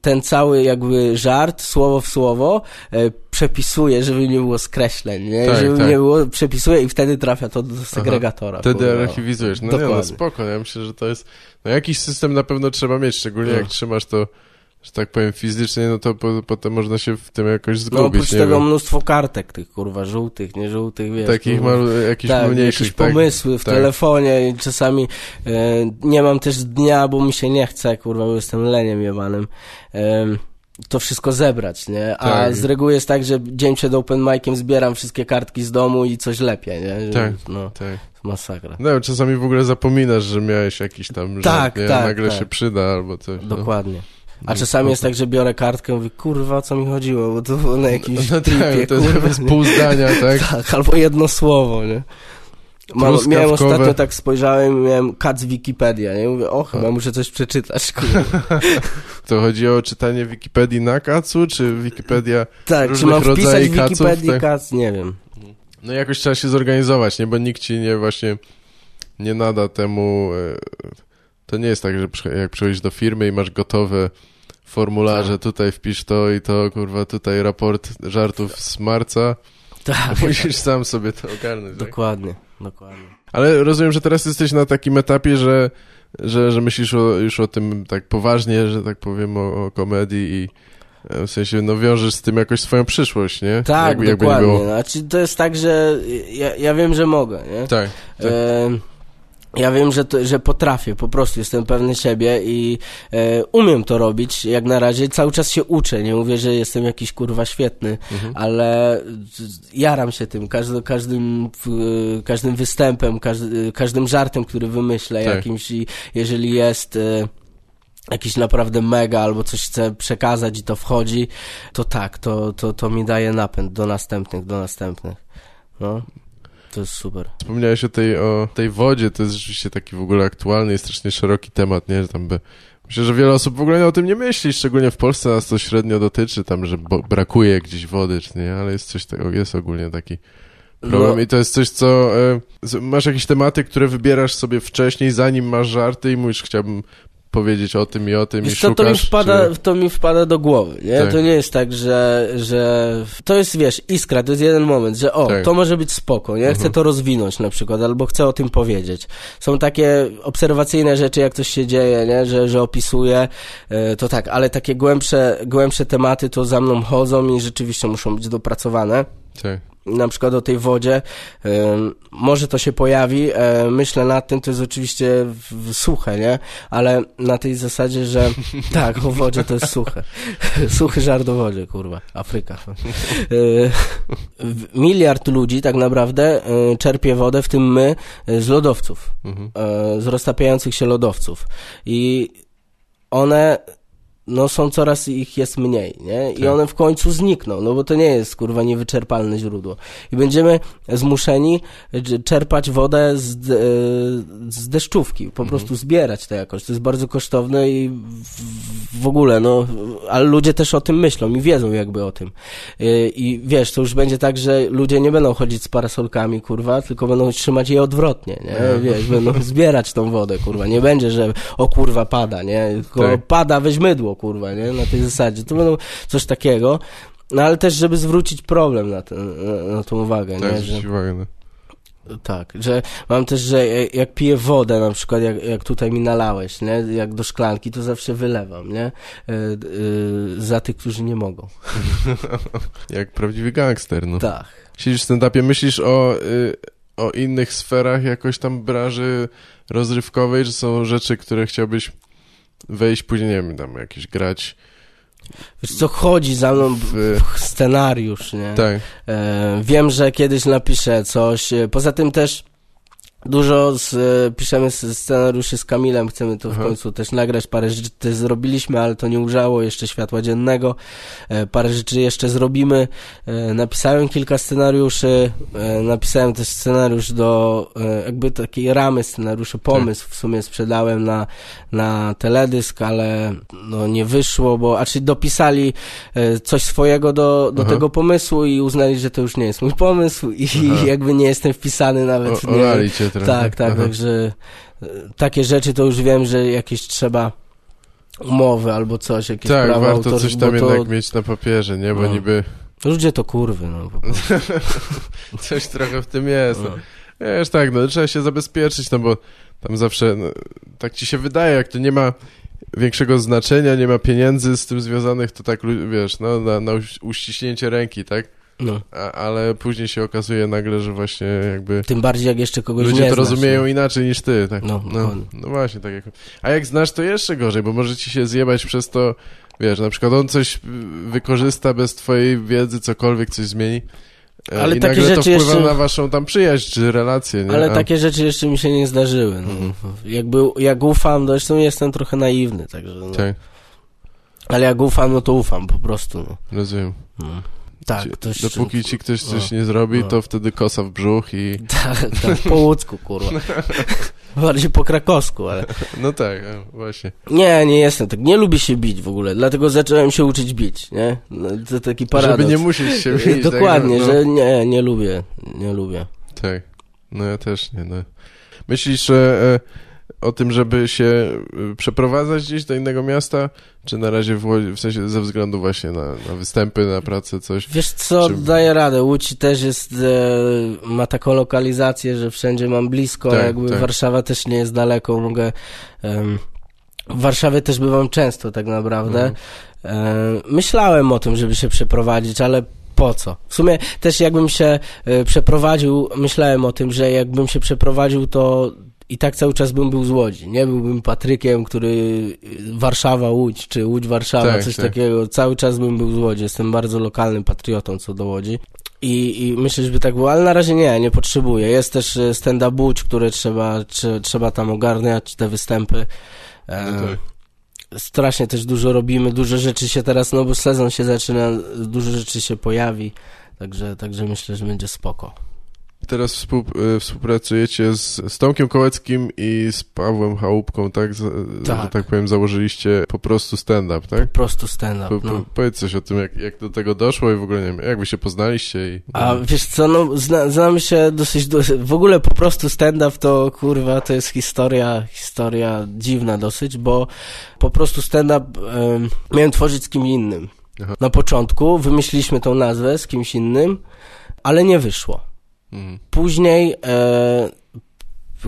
ten cały jakby żart, słowo w słowo, e, przepisuję, żeby nie było skreśleń, nie, Tak, żeby tak. nie było, przepisuję i wtedy trafia to do segregatora. Wtedy kurwa. archiwizujesz. No nie, no spoko. Ja myślę, że to jest... No jakiś system na pewno trzeba mieć, szczególnie No. jak trzymasz to, że tak powiem, fizycznie, no to po, potem można się w tym jakoś No zgubić, oprócz nie tego wiem. mnóstwo kartek tych, kurwa, żółtych, nie żółtych, wiesz. Takich mal, jakichś tak, mniejszych, jakieś tak? pomysły w Tak. telefonie i czasami e, nie mam też dnia, bo mi się nie chce, kurwa, bo jestem leniem jebanym. E, to wszystko zebrać, nie? A Tak. z reguły jest tak, że dzień przed open miciem zbieram wszystkie kartki z domu i coś lepiej, nie? Tak. No, Tak. masakra. No, czasami w ogóle zapominasz, że miałeś jakiś tam Tak, żart, tak, nagle tak. się przyda albo coś. No. Dokładnie. A czasami jest tak, że biorę kartkę i mówię, kurwa, o co mi chodziło, bo to było na jakimś No tripie, tak, to kurwa. jest pół zdania, tak? Tak, albo jedno słowo, nie? Mam, miałem ostatnio tak spojrzałem i miałem kat z Wikipedia, nie? Mówię, o, chyba muszę coś przeczytać. To chodzi o czytanie Wikipedii na kacu, czy Wikipedia... Tak, czy mam wpisać w Wikipedii tak. kac? Nie wiem. No jakoś trzeba się zorganizować, nie? Bo nikt ci nie właśnie nie nada temu... e, To nie jest tak, że jak przychodzisz do firmy i masz gotowe formularze, Tak. tutaj wpisz to i to, kurwa, tutaj raport żartów z marca, Tak, musisz sam sobie to ogarnąć. Tak? Dokładnie. Ale rozumiem, że teraz jesteś na takim etapie, że, że, że myślisz o, już o tym tak poważnie, że tak powiem, o, o komedii i e, w sensie, no wiążesz z tym jakoś swoją przyszłość, nie? Tak, jakby, jakby dokładnie. nie było. Znaczy, to jest tak, że ja, ja wiem, że mogę, nie? Tak, tak. E, ja wiem, że, to, że potrafię, po prostu jestem pewny siebie i e, umiem to robić jak na razie. Cały czas się uczę, nie mówię, że jestem jakiś kurwa świetny, Mhm. ale jaram się tym, każdy, każdym, w- każdym występem, każdy, każdym żartem, który wymyślę Tak. jakimś i jeżeli jest... E, jakiś naprawdę mega albo coś chcę przekazać i to wchodzi, to tak, to, to, to mi daje napęd do następnych, do następnych. No, to jest super. Wspomniałeś o tej, o tej wodzie, to jest rzeczywiście taki w ogóle aktualny i strasznie szeroki temat, nie? Że tam by... Myślę, że wiele osób w ogóle o tym nie myśli, szczególnie w Polsce nas to średnio dotyczy, tam, że brakuje gdzieś wody, czy nie, ale jest coś takiego, jest ogólnie taki problem No. i to jest coś, co... Z- masz jakieś tematy, które wybierasz sobie wcześniej, zanim masz żarty i mówisz, chciałbym powiedzieć o tym i o tym i Wiesz co, szukasz... to mi, wpada, czy... to mi wpada do głowy, nie? Tak. To nie jest tak, że, że... To jest, wiesz, iskra, to jest jeden moment, że o, Tak. to może być spoko, nie? Chcę Mhm. to rozwinąć na przykład, albo chcę o tym powiedzieć. Są takie obserwacyjne rzeczy, jak coś się dzieje, nie? Że, że opisuję, e, to tak, ale takie głębsze, głębsze tematy to za mną chodzą i rzeczywiście muszą być dopracowane. Tak. Na przykład o tej wodzie, może to się pojawi, e, myślę nad tym, to jest oczywiście suche, nie? Ale na tej zasadzie, że tak, o wodzie to jest suche. Suchy żart o wodzie, kurwa, Afryka. E, miliard ludzi tak naprawdę e, czerpie wodę, w tym my, z lodowców, mhm. z roztapiających się lodowców. I one no są coraz ich jest mniej, nie? I tak. one w końcu znikną, no bo to nie jest, kurwa, niewyczerpalne źródło. I będziemy zmuszeni czerpać wodę z, e, z deszczówki, po mhm. prostu zbierać to jakoś. To jest bardzo kosztowne i w, ogóle, no, ale ludzie też o tym myślą i wiedzą jakby o tym. E, I wiesz, to już będzie tak, że ludzie nie będą chodzić z parasolkami, kurwa, tylko będą trzymać je odwrotnie, nie? Wiesz, będą zbierać tą wodę, kurwa. Nie będzie, że o kurwa pada, nie? Tylko tak. pada, weź mydło, kurwa, nie? Na tej zasadzie. To będą coś takiego. No ale też, żeby zwrócić problem na, ten, na, na tą uwagę, tak, nie? Że, uwagę, no. Tak, że mam też, że jak piję wodę, na przykład jak, jak tutaj mi nalałeś, nie? Jak do szklanki, to zawsze wylewam, nie? Yy, yy, za tych, którzy nie mogą. jak prawdziwy gangster, no. Tak. Siedzisz w stand-upie, myślisz o, yy, o innych sferach jakoś tam branży rozrywkowej, że są rzeczy, które chciałbyś wejść później, nie wiem, tam jakieś grać. Wiesz co, chodzi za mną w... scenariusz, nie? Tak. E, wiem, że kiedyś napiszę coś. E, poza tym też Dużo z, e, piszemy scenariuszy z Kamilem, chcemy to w Aha. końcu też nagrać. Parę rzeczy też zrobiliśmy, ale to nie ujrzało jeszcze światła dziennego. E, parę rzeczy jeszcze zrobimy. E, napisałem kilka scenariuszy, napisałem też scenariusz do jakby takiej ramy scenariuszy, pomysł w sumie sprzedałem na, na teledysk, ale no nie wyszło, bo a czy dopisali coś swojego do, do tego pomysłu i uznali, że to już nie jest mój pomysł i Aha. jakby nie jestem wpisany nawet. O, nie, trochę. Tak, tak, Aha. także e, takie rzeczy to już wiem, że jakieś trzeba umowy albo coś, jakieś tak, prawa warto autorskie, coś tam jednak mieć na papierze, nie, bo no. niby... Ludzie to kurwy, no. coś trochę w tym jest. No. Wiesz, tak, no trzeba się zabezpieczyć, no bo tam zawsze, no, tak ci się wydaje, jak to nie ma większego znaczenia, nie ma pieniędzy z tym związanych, to tak, wiesz, no, na, na uściśnięcie ręki, tak? No. A, ale później się okazuje nagle, że właśnie jakby... Tym bardziej jak jeszcze kogoś Ludzie nie to znasz, rozumieją no. inaczej niż ty, tak? No, no, no, właśnie, tak jak... A jak znasz, to jeszcze gorzej, bo może ci się zjebać przez to, wiesz, na przykład on coś wykorzysta bez twojej wiedzy, cokolwiek coś zmieni. E, Ale I takie rzeczy to wpływa jeszcze... na waszą tam przyjaźń czy relację, nie? Ale A... takie rzeczy jeszcze mi się nie zdarzyły. No. Mhm. Jakby, jak ufam, zresztą jestem trochę naiwny, także... No. Tak. Ale jak ufam, no to ufam po prostu. No. Rozumiem. No. Tak, ktoś... Dopóki ci ktoś coś no, nie zrobi, no. to wtedy kosa w brzuch i... Tak, tak, po łódzku, kurwa. Bardziej po krakowsku, ale... No tak, właśnie. Nie, nie jestem tak. Nie lubię się bić w ogóle, dlatego zacząłem się uczyć bić, nie? No, to taki paradoks. Żeby nie musieć się bić. Tak, Dokładnie, tak, no. że nie, nie lubię, nie lubię. Tak, no ja też nie, no. Myślisz, że... E o tym, żeby się y, przeprowadzać gdzieś do innego miasta, czy na razie w, Łodzi, w sensie ze względu właśnie na, na występy, na pracę, coś? Wiesz co, czy... daję radę. Łódź też jest, e, ma taką lokalizację, że wszędzie mam blisko, tak, jakby tak. Warszawa też nie jest daleko, mogę... Um, w Warszawie też bywam często tak naprawdę. Mhm. E, myślałem o tym, żeby się przeprowadzić, ale po co? W sumie też jakbym się e, przeprowadził, myślałem o tym, że jakbym się przeprowadził, to i tak cały czas bym był z Łodzi. Nie byłbym Patrykiem, który Warszawa, Łódź, czy Łódź, Warszawa, tak, coś tak. takiego. Cały czas bym był z Łodzi. Jestem bardzo lokalnym patriotą co do Łodzi. I, I myślę, żeby tak było, ale na razie nie, nie potrzebuję. Jest też e, stand-up Łódź, które trzeba, czy, trzeba tam ogarniać, te występy. E, no tak. Strasznie też dużo robimy, dużo rzeczy się teraz, no bo sezon się zaczyna, dużo rzeczy się pojawi, także, także myślę, że będzie spoko teraz współ, e, współpracujecie z, z Tomkiem Kołeckim i z Pawłem Chałupką, tak? Z, tak. Że tak powiem, założyliście po prostu stand-up, tak? Po prostu stand-up, po, no. Powiedz coś o tym, jak, jak do tego doszło i w ogóle, nie wiem, jak wy się poznaliście i... A wiesz co, no, zna, znamy się dosyć, w ogóle po prostu stand-up to, kurwa, to jest historia, historia dziwna dosyć, bo po prostu stand-up um, miałem tworzyć z kim innym. Aha. Na początku wymyśliliśmy tą nazwę z kimś innym, ale nie wyszło. Mhm. Później e,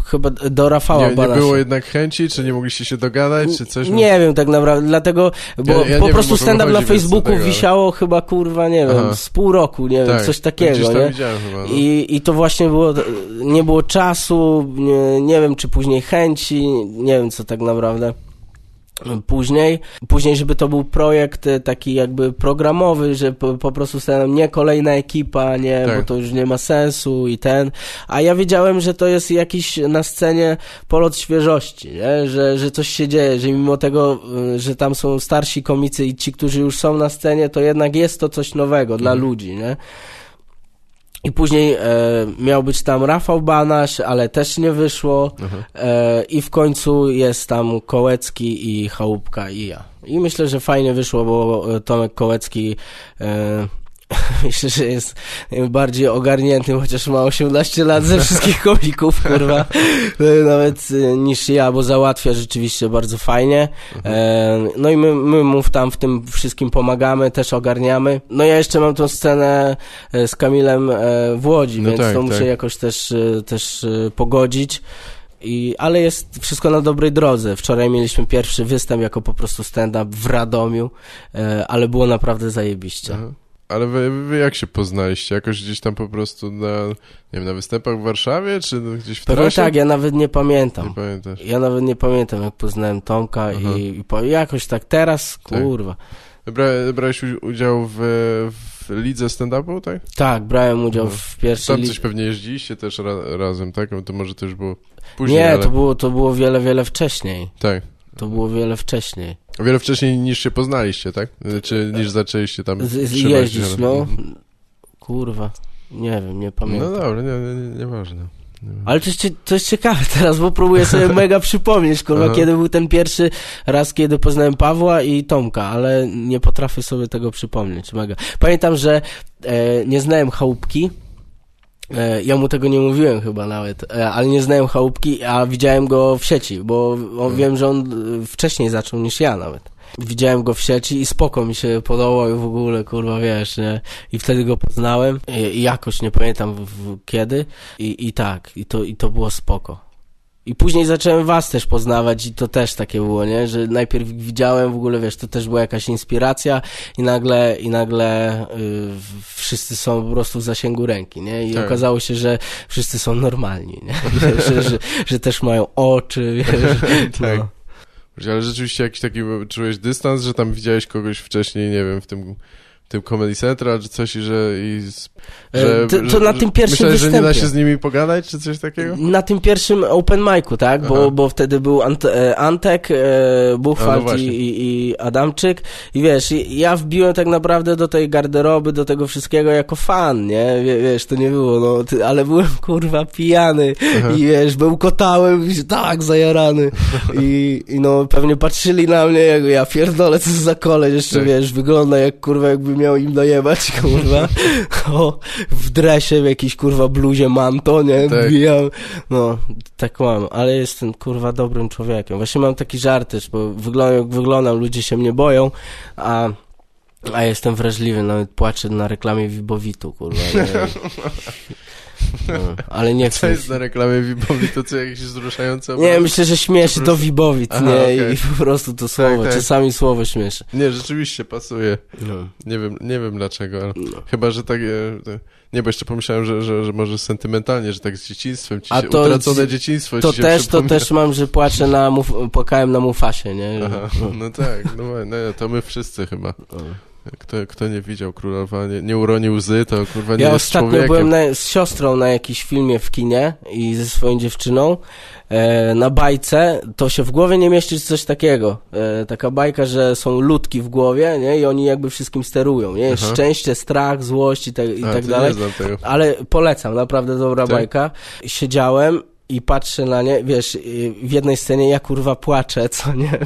chyba do Rafała Nie, nie było jednak chęci, czy nie mogliście się dogadać, czy coś? Nie wiem tak naprawdę, dlatego, bo Ja- ja po prostu wiem, stand-up na Facebooku tego, ale- wisiało chyba, kurwa, nie wiem, Aha. z pół roku, nie wiem, tak, coś Gdzieś takiego, nie? chyba, no. I, I to właśnie było, nie było czasu, nie, nie wiem, czy później chęci, nie wiem, co tak naprawdę później. Później, żeby to był projekt e, taki jakby programowy, że po, po prostu stałem nie kolejna ekipa, nie, Tak. bo to już nie ma sensu i ten. A ja wiedziałem, że to jest jakiś na scenie polot świeżości, nie? Że, że coś się dzieje, że mimo tego, y, że tam są starsi komicy i ci, którzy już są na scenie, to jednak jest to coś nowego dla Mhm. ludzi, nie? I później e, miał być tam Rafał Banaś, ale też nie wyszło. Aha. E, I w końcu jest tam Kołecki i Chałupka i ja. I myślę, że fajnie wyszło, bo e, Tomek Kołecki e, myślę, że jest bardziej ogarniętym, chociaż ma 18 lat ze wszystkich komików, kurwa. Nawet e, niż ja, bo załatwia rzeczywiście bardzo fajnie. E, no i my, my mu tam w tym wszystkim pomagamy, też ogarniamy. No ja jeszcze mam tą scenę e, z Kamilem w Łodzi, No więc tak, to muszę tak. jakoś też, też pogodzić. I, ale jest wszystko na dobrej drodze. Wczoraj mieliśmy pierwszy występ jako po prostu stand-up w Radomiu, ale było naprawdę zajebiście. Aha. Ale wy, wy jak się poznaliście? Jakoś gdzieś tam po prostu na, nie wiem, na występach w Warszawie, czy gdzieś w trasie? tak, ja nawet nie pamiętam. Nie pamiętasz. Ja nawet nie pamiętam, jak poznałem Tomka i, i po, jakoś tak teraz, Tak. kurwa. Bra, brałeś udział w, w lidze stand-upu, tak? Tak, brałem udział Aha. w pierwszej Tam coś pewnie jeździliście też ra, razem, tak? To może już było później, Nie, ale... to było, to było wiele, wiele wcześniej. Tak. To było wiele wcześniej. O wiele wcześniej niż się poznaliście, tak? Czy niż zaczęliście tam Z, z, trzymać jeździć, no. Mhm. Kurwa. Nie wiem, nie No pamiętam. dobra, nie, nie, nie, nieważne. Nie. Ale to jest, cie- to jest ciekawe teraz, bo próbuję sobie mega przypomnieć, kurwa, Aha. kiedy był ten pierwszy raz, kiedy poznałem Pawła i Tomka, ale nie potrafię sobie tego przypomnieć, mega. Pamiętam, że e, nie znałem chałupki, ja mu tego nie mówiłem chyba nawet, e, ale nie znałem chałupki, a widziałem go w sieci, bo on, Mhm. wiem, że on e, wcześniej zaczął niż ja nawet. Widziałem go w sieci i spoko mi się podobał i w ogóle, kurwa, wiesz, nie? I wtedy go poznałem i, i jakoś, nie pamiętam w, w, kiedy i, i tak, i to, i to było spoko. I później zacząłem was też poznawać i to też takie było, nie? Że najpierw widziałem w ogóle, wiesz, to też była jakaś inspiracja i nagle, i nagle y, wszyscy są po prostu w zasięgu ręki, nie? I Tak. okazało się, że wszyscy są normalni, nie? Wiesz, że, że, że też mają oczy, wiesz. Tak. No. Ale rzeczywiście jakiś taki czułeś dystans, że tam widziałeś kogoś wcześniej, nie wiem, w tym, tym Comedy Central czy coś i że... I, z- że E, to- to na tym pierwszym Myślałeś, że nie da występie. się z nimi pogadać, czy coś takiego? Na tym pierwszym open micu, tak? Bo, Aha. bo wtedy był Ant e, Antek, e, A, no Buchwald i, i, i Adamczyk. I wiesz, i- ja wbiłem tak naprawdę do tej garderoby, do tego wszystkiego jako fan, nie? Wie, wiesz, to nie było, no, ty, ale byłem kurwa pijany Aha. i wiesz, bełkotałem i się tak zajarany. I, I no, pewnie patrzyli na mnie, jak ja pierdolę, co za koleś, jeszcze Tak. wiesz, wygląda jak kurwa, jakby miał im dojebać, kurwa. O, w dresie, w jakiejś kurwa bluzie manto, nie? Tak. No, tak mam, ale jestem kurwa dobrym człowiekiem. Właśnie mam taki żart też, bo wyglądam jak wyglądam, ludzie się mnie boją, a, a jestem wrażliwy, nawet płaczę na reklamie Wibowitu, kurwa. No, ale nie Co chcę. jest na reklamie Wibowi, to co jakieś wzruszające Nie, myślę, że śmieszy to Wibowit, Aha, nie? okej. I po prostu to słowo, tak. czasami słowo śmieszy. Nie, rzeczywiście pasuje. No. Nie wiem, nie wiem dlaczego, ale No. chyba, że tak... e, Nie, bo jeszcze pomyślałem, że, że, że może sentymentalnie, że tak z dzieciństwem ci A się, to- utracone dzieciństwo To ci się też, to też mam, że płaczę na, muf, płakałem na Mufasie, nie? Aha, no tak, no, no to my wszyscy chyba. Kto, kto nie widział Królowa, nie, nie uroni łzy, to kurwa nie Ja jest ostatnio człowiekiem. byłem na, z siostrą na jakimś filmie w kinie i ze swoją dziewczyną e, na bajce, to się w głowie nie mieści coś takiego. E, taka bajka, że są ludki w głowie, nie? I oni jakby wszystkim sterują, nie? Aha. Szczęście, strach, złość i, tak i A, tak dalej. Nie znam tego. Ale polecam, naprawdę dobra Tak? bajka. Siedziałem i patrzę na nie, wiesz, y, w jednej scenie ja kurwa płaczę, co nie?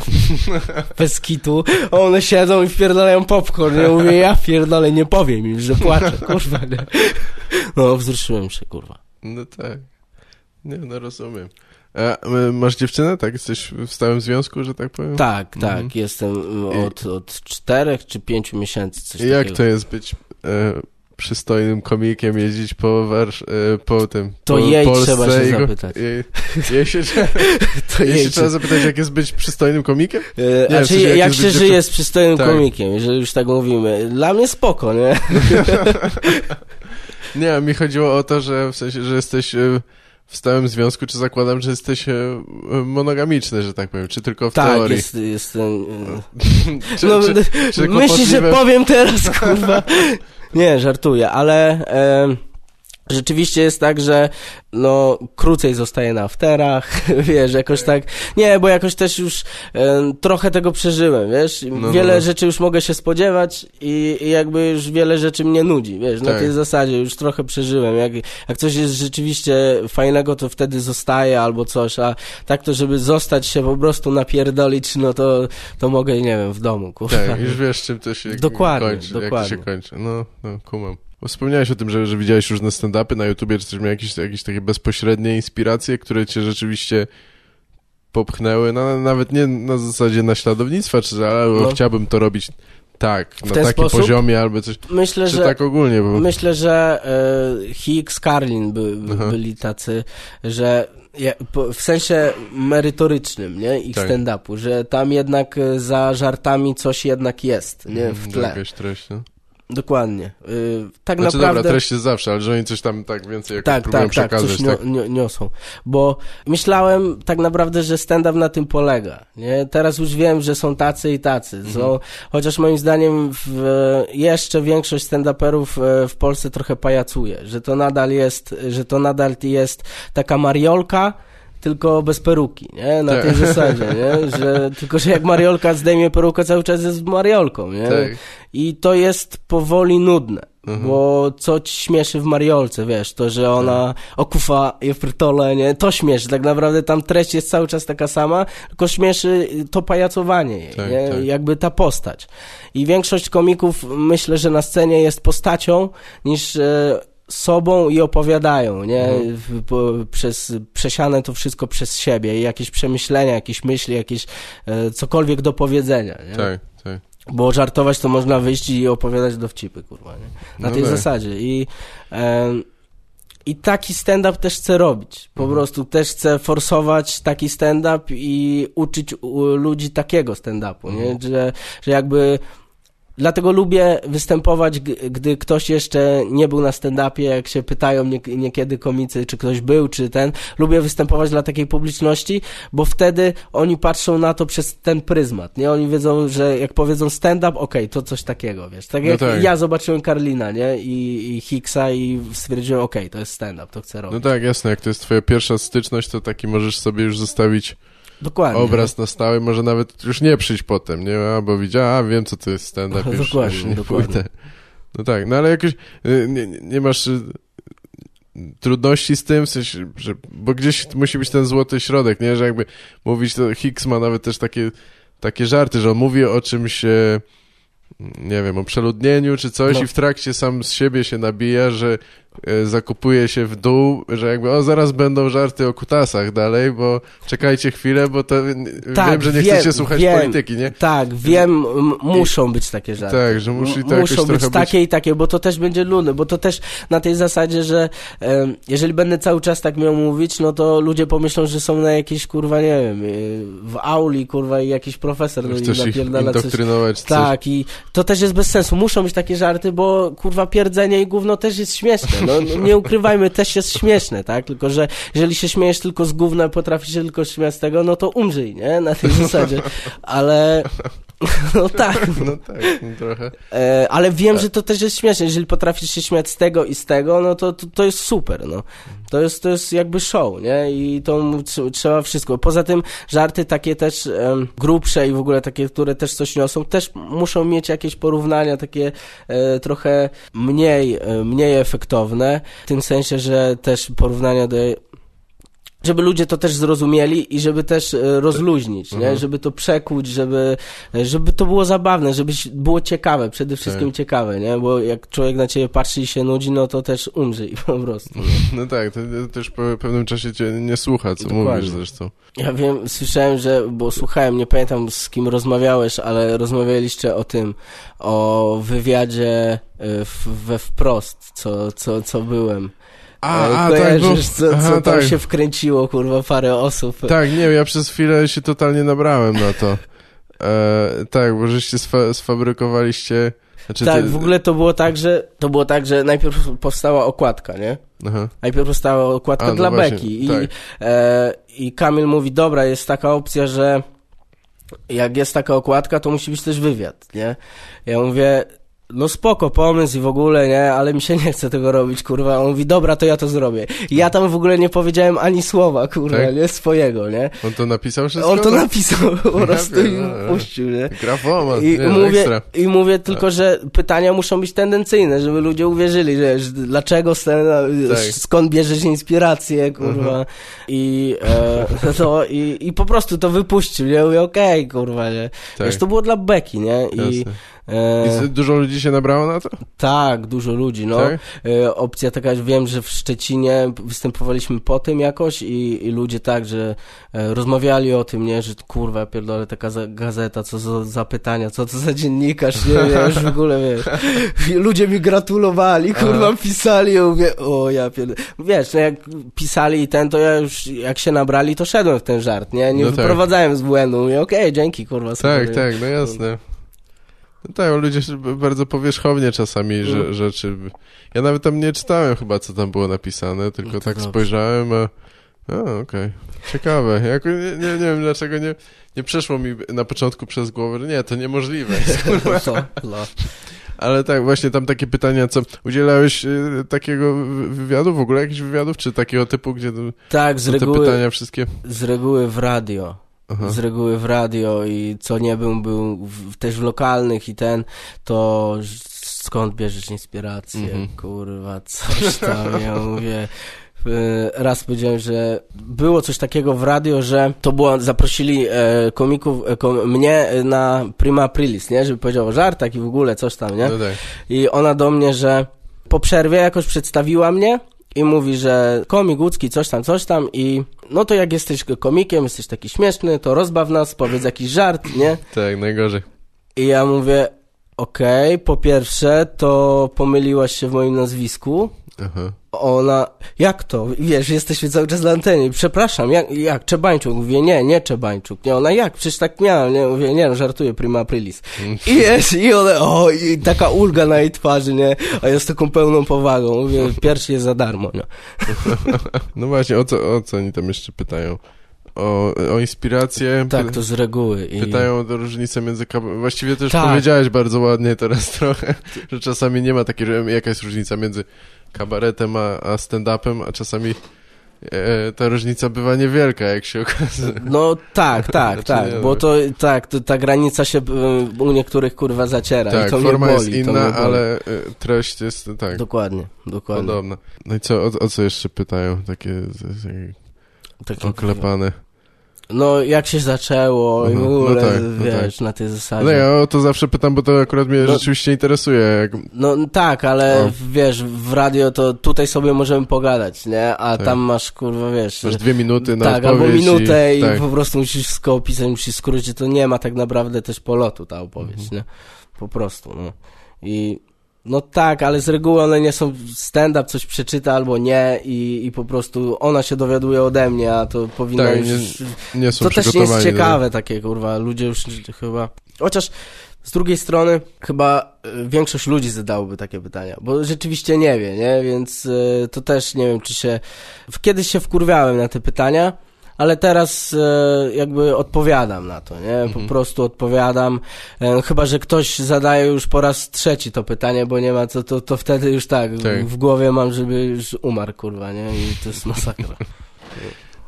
Bez kitu. One siedzą i wpierdalają popcorn. Ja mówię, ja pierdolę, nie powiem im, że płaczę, kurwa, nie? No, wzruszyłem się, kurwa. No tak. Nie, no rozumiem. A masz dziewczynę? Tak? Jesteś w stałym związku, że tak powiem? Tak, tak, Mhm. jestem od, od czterech czy pięciu miesięcy, coś jak takiego. to jest być e, przystojnym komikiem jeździć po, Warsz- e, po tym. To po jej Polsce trzeba się go- zapytać. Jej, jej się, To jej się jej trzeba zapytać, jak jest być przystojnym komikiem? E, Nie, A w sensie, jak jak się żyje dziewczyn- z przystojnym Tak. komikiem, jeżeli już tak mówimy? Dla mnie spoko, nie? Nie, mi chodziło o to, że w sensie, że jesteś e, w stałym związku, czy zakładam, że jesteś monogamiczny, że tak powiem, czy tylko w tak, teorii? jest, jestem... Czy, no, czy, czy myślisz, że powiem teraz, kurwa? Nie, żartuję, ale... Rzeczywiście jest tak, że no krócej zostaje na afterach, wiesz, jakoś tak, nie, bo jakoś też już em, trochę tego przeżyłem, wiesz, No, wiele no. rzeczy już mogę się spodziewać i, i jakby już wiele rzeczy mnie nudzi, wiesz, na Tak. tej zasadzie już trochę przeżyłem, jak, jak coś jest rzeczywiście fajnego, to wtedy zostaje albo coś, a tak to, żeby zostać się po prostu napierdolić, no to, to mogę, nie wiem, w domu, kurwa. Tak, już wiesz, czym to się Dokładnie, kończy, jak to dokładnie. się kończy. No, no, kumam. Wspomniałeś o tym, że, że widziałeś różne stand-upy na YouTubie, czy coś miał jakieś, jakieś takie bezpośrednie inspiracje, które cię rzeczywiście popchnęły, no, nawet nie na zasadzie naśladownictwa, czy ale No. chciałbym to robić tak, na ten takim sposób? poziomie, albo coś, Myślę, czy że... tak ogólnie, bo... Myślę, że e, Hicks, Carlin by, by, byli tacy, że w sensie merytorycznym, nie, ich Tak. stand-upu, że tam jednak e, za żartami coś jednak jest, nie, w Mm, tle. Jakaś treść, no. Dokładnie. Y, tak Znaczy naprawdę... dobra, treść jest zawsze, ale że oni coś tam tak więcej jakoś tak, próbują tak, tak, przekazać, coś tak? nio, nio, niosą. Bo myślałem tak naprawdę, że stand-up na tym polega. Nie? Teraz już wiem, że są tacy i tacy. Mhm. Są, chociaż moim zdaniem w, jeszcze większość stand-uperów e, w Polsce trochę pajacuje. Że to nadal jest, że to nadal jest taka mariolka, tylko bez peruki, nie? Na Tak. tej zasadzie, nie? Że, tylko, że jak mariolka zdejmie perukę, cały czas jest mariolką, nie? Tak. I to jest powoli nudne. Mhm. Bo co ci śmieszy w Mariolce, wiesz, to, że ona okufa je w prytole, nie, to śmieszy, tak naprawdę tam treść jest cały czas taka sama, tylko śmieszy to pajacowanie jej, Tak, nie? tak. jakby ta postać. I większość komików myślę, że na scenie jest postacią niż e, sobą i opowiadają, nie, Mhm. przez, przesiane to wszystko przez siebie i jakieś przemyślenia, jakieś myśli, jakieś e, cokolwiek do powiedzenia, nie? Tak, tak. Bo żartować to można wyjść i opowiadać dowcipy, kurwa, nie? Na No tej tak. zasadzie. I, em, I taki stand-up też chcę robić. Po Mhm. prostu też chcę forsować taki stand-up i uczyć ludzi takiego stand-upu, Mhm. nie? Że, że jakby... Dlatego lubię występować, gdy ktoś jeszcze nie był na stand-upie, jak się pytają nie, niekiedy komicy, czy ktoś był, czy ten. Lubię występować dla takiej publiczności, bo wtedy oni patrzą na to przez ten pryzmat, nie? Oni wiedzą, że jak powiedzą stand-up, okej, to coś takiego, wiesz. Tak No jak tak. ja zobaczyłem Karlina, nie? I, i Hicksa i stwierdziłem, okej, to jest stand-up, to chcę No robić. tak, jasne, jak to jest twoja pierwsza styczność, to taki możesz sobie już zostawić Dokładnie. obraz na stałe, może nawet już nie przyjść potem, nie? A, bo widziała, a wiem co to jest stand-up, już, Dokładnie, już nie dokładnie. pójdę. No tak, no ale jakoś y, nie, nie- masz y, trudności z tym, w sensie, że, bo gdzieś musi być ten złoty środek, nie? Że jakby mówić, to Hicks ma nawet też takie, takie żarty, że on mówi o czymś, e, nie wiem, o przeludnieniu czy coś No. i w trakcie sam z siebie się nabija, że zakupuje się w dół, że jakby, o zaraz będą żarty o kutasach dalej, bo czekajcie chwilę, bo to Tak, wiem, że nie wiem, chcecie słuchać wiem. polityki, nie? Tak, wiem, muszą być takie żarty. Tak, że musi to Muszą być takie i takie, bo to też będzie nudne, bo to też na tej zasadzie, że em, jeżeli będę cały czas tak miał mówić, no to ludzie pomyślą, że są na jakiejś, kurwa, nie wiem, y, w auli, kurwa, i jakiś profesor nich Chcesz ich napierdala coś. coś. Tak, i to też jest bez sensu. Muszą być takie żarty, bo kurwa pierdzenie i gówno też jest śmieszne. No, no nie ukrywajmy, też jest śmieszne, tak? Tylko, że jeżeli się śmiejesz tylko z gówna, potrafisz się tylko śmiać z tego, no to umrzyj, nie? Na tej zasadzie. Ale... No tak, No tak, no trochę. E, ale wiem, że to też jest śmieszne. Jeżeli potrafisz się śmiać z tego i z tego, no to, to, to jest super, no. To jest, to jest jakby show, nie? I to trzeba wszystko. Poza tym żarty takie też em, grubsze i w ogóle takie, które też coś niosą, też muszą mieć jakieś porównania takie e, trochę mniej, e, mniej efektowne. W tym sensie, że też porównania do żeby ludzie to też zrozumieli i żeby też e, rozluźnić, nie? Mhm. Żeby to przekuć, żeby, e, żeby to było zabawne, żeby było ciekawe, przede wszystkim Tak. ciekawe, nie? Bo jak człowiek na ciebie patrzy i się nudzi, no to też umrze i po prostu. nie? No tak, to, to też po pewnym czasie cię nie słucha, co Dokładnie. mówisz zresztą. Ja wiem, słyszałem, że, bo słuchałem, nie pamiętam z kim rozmawiałeś, ale rozmawialiście o tym, o wywiadzie e, we wprost, co, co, co byłem. A, a tak, bo... Co, co Aha, tam tak. się wkręciło, kurwa, parę osób. Tak, nie, ja przez chwilę się totalnie nabrałem na to. E, tak, bo żeście sfa sfabrykowaliście... Znaczy Tak, ty- w ogóle to było tak, że to było tak, że najpierw powstała okładka, nie? Aha. Najpierw powstała okładka A, no dla właśnie, Beki i, tak. e, i Kamil mówi, dobra, jest taka opcja, że jak jest taka okładka, to musi być też wywiad, nie? Ja mówię, no spoko pomysł i w ogóle, nie, ale mi się nie chce tego robić, kurwa. On mówi, dobra, to ja to zrobię. I ja tam w ogóle nie powiedziałem ani słowa, kurwa, Tak? nie, swojego, nie? On to napisał wszystko? On to napisał po prostu i pierdolę. puścił, nie? Grafoman, I nie, mówię, ekstra. I mówię tylko, że pytania muszą być tendencyjne, żeby ludzie uwierzyli, że dlaczego scena, Tak. skąd bierzesz inspirację, kurwa. Mhm. I, e, no, i, I po prostu to wypuścił, nie? Mówię, okej, kurwa, nie? Tak. Wiesz, to było dla Beki, nie? I, Jasne. E, dużo ludzi się nabrało na to? tak, dużo ludzi, no. Tak? E, opcja taka, wiem, że w Szczecinie występowaliśmy po tym jakoś i, i ludzie tak, że e, rozmawiali o tym, nie, że kurwa, pierdolę, taka za- gazeta, co za zapytania, co to za dziennikarz, nie, ja już w ogóle, wiesz, ludzie mi gratulowali, kurwa, Aha. pisali, ja mówię, o, ja pierdolę, wiesz, no jak pisali i ten, to ja już, jak się nabrali, to szedłem w ten żart, nie, nie No tak. wyprowadzałem z błędu, mówię, okej, dzięki, kurwa, Tak, tak, no jasne. No tak, ludzie bardzo powierzchownie czasami że, Mm. rzeczy... Ja nawet tam nie czytałem chyba, co tam było napisane, tylko No tak dobrze. spojrzałem, a... A, okej. Ciekawe. Jako, nie, nie, wiem, dlaczego nie, nie przeszło mi na początku przez głowę, że nie, to niemożliwe. Ale tak, właśnie tam takie pytania, co... Udzielałeś y, takiego wy- wywiadu, w ogóle jakichś wywiadów, czy takiego typu, gdzie Tak, z te reguły, pytania wszystkie... z reguły w radio. Aha. z reguły w radio i co nie był, był w, też w lokalnych i ten, to skąd bierzesz inspirację, Mhm. kurwa, coś tam, ja mówię... y, Raz powiedziałem, że było coś takiego w radio, że to było, zaprosili e, komików, e, kom, mnie na Prima Aprilis, nie, żeby powiedział o żartach i w ogóle coś tam, nie? No tak. I ona do mnie, że po przerwie jakoś przedstawiła mnie i mówi, że komik łódzki, coś tam, coś tam i no to jak jesteś komikiem, jesteś taki śmieszny, to rozbaw nas, powiedz jakiś żart, nie? Tak, najgorzej. I ja mówię, okej, po pierwsze, to pomyliłaś się w moim nazwisku. Aha. Ona, jak to? Wiesz, jesteśmy cały czas na antenie. Przepraszam, jak, jak? Czebańczuk? Mówię, nie, nie Czebańczuk. Nie, ona, jak? Przecież tak miałem, nie? Mówię, nie, no, żartuję, prima aprilis. I jest, i ona, o, i taka ulga na jej twarzy, nie? A ja z taką pełną powagą. Mówię, pierwszy jest za darmo, nie? No właśnie, o co, o co oni tam jeszcze pytają? O, o inspirację? Tak, to z reguły. I... Pytają o różnicę między... Właściwie też Tak. powiedziałeś bardzo ładnie teraz trochę, że czasami nie ma takiej, że jaka jest różnica między kabaretem a, a stand-upem, a czasami e, ta różnica bywa niewielka, jak się okazuje. No tak, tak, Znaczy, tak, nie, bo no. to tak, to, ta granica się y, u niektórych kurwa zaciera Tak, i to forma boli. jest inna, ale e, treść jest, tak, Dokładnie, dokładnie. podobna. No i co, o, o co jeszcze pytają? Takie, z- Takie- oklepane. No, jak się zaczęło i w no ogóle, tak, no wiesz, na tej zasadzie. No ja o to zawsze pytam, bo to akurat mnie No- rzeczywiście interesuje. Jak... No tak, ale O. wiesz, w radio to tutaj sobie możemy pogadać, nie? A Tak. tam masz, kurwa, wiesz... Masz dwie minuty na tak, albo minutę i, tak. po prostu musisz wszystko opisać, musisz skrócić, to nie ma tak naprawdę też polotu ta opowieść, Mhm. nie? Po prostu, no. I no tak, ale z reguły one nie są stand-up, coś przeczyta albo nie i, i po prostu ona się dowiaduje ode mnie, a to powinno Tak, już... nie- Nie są To też nie jest ciekawe takie, kurwa, ludzie już chyba... Chociaż z drugiej strony chyba y, większość ludzi zadałoby takie pytania, bo rzeczywiście nie wie, nie? Więc y, to też nie wiem, czy się... Kiedyś się wkurwiałem na te pytania, ale teraz y, jakby odpowiadam na to, nie? Po Mhm. prostu odpowiadam. E, Chyba, że ktoś zadaje już po raz trzeci to pytanie, bo nie ma co, to, to wtedy już tak, Tak. w głowie mam, żeby już umarł, kurwa, nie? I to jest masakra.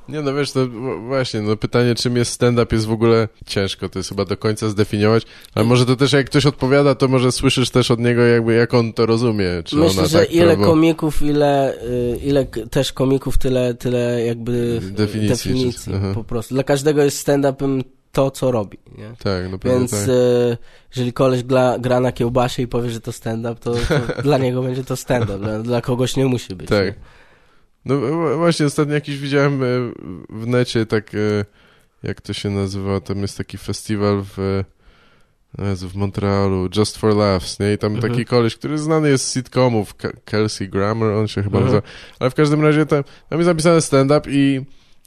Nie, no wiesz, to właśnie, no pytanie, czym jest stand-up jest w ogóle ciężko, to jest chyba do końca zdefiniować, ale może to też jak ktoś odpowiada, to może słyszysz też od niego jakby, jak on to rozumie, czy Myślę, że tak ile prawo... komików, ile, y, ile też komików, tyle, tyle jakby Definicji, definicji czy- po prostu. Dla każdego jest stand-upem to, co robi, nie? Tak, no Więc tak. y, jeżeli koleś gra, gra na kiełbasie i powie, że to stand-up, to, to dla niego będzie to stand-up, dla, dla kogoś nie musi być. Tak. nie? No właśnie, ostatnio jakiś widziałem e, w necie, tak, e, jak to się nazywa, tam jest taki festiwal w, e, w Montrealu, Just for Laughs, nie? I tam Mhm. taki koleś, który znany jest z sitcomów, Ke- Kelsey Grammer, on się chyba Mhm. nazywa, ale w każdym razie tam, tam jest napisane stand-up i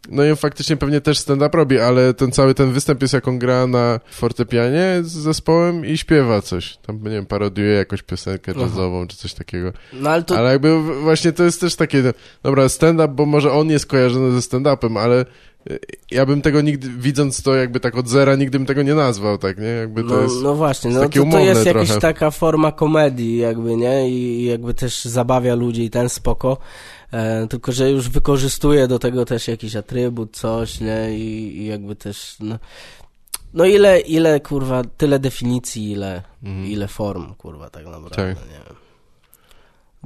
no i on faktycznie pewnie też stand-up robi, ale ten cały ten występ jest jak on gra na fortepianie z zespołem i śpiewa coś. Tam, nie wiem, parodiuje jakąś piosenkę Aha. jazzową czy coś takiego. No ale to, Ale jakby właśnie to jest też takie, no, dobra, stand-up, bo może on jest kojarzony ze stand-upem, ale ja bym tego nigdy, widząc to jakby tak od zera, nigdy bym tego nie nazwał, tak, nie? Jakby to no, jest... no właśnie, no takie to, to jest jakaś taka forma komedii jakby, nie? I jakby też zabawia ludzi i ten spoko. E, tylko, że już wykorzystuje do tego też jakiś atrybut, coś, nie? I, i jakby też, no... No ile, ile, kurwa, tyle definicji, ile, Mhm. ile form, kurwa, tak naprawdę, Tak. nie wiem.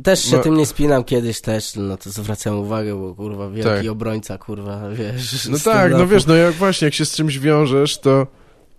Też się No- tym nie spinam kiedyś też, no to zwracam uwagę, bo kurwa, wielki Tak. obrońca, kurwa, wiesz. No tak, no wiesz, no jak właśnie, jak się z czymś wiążesz, to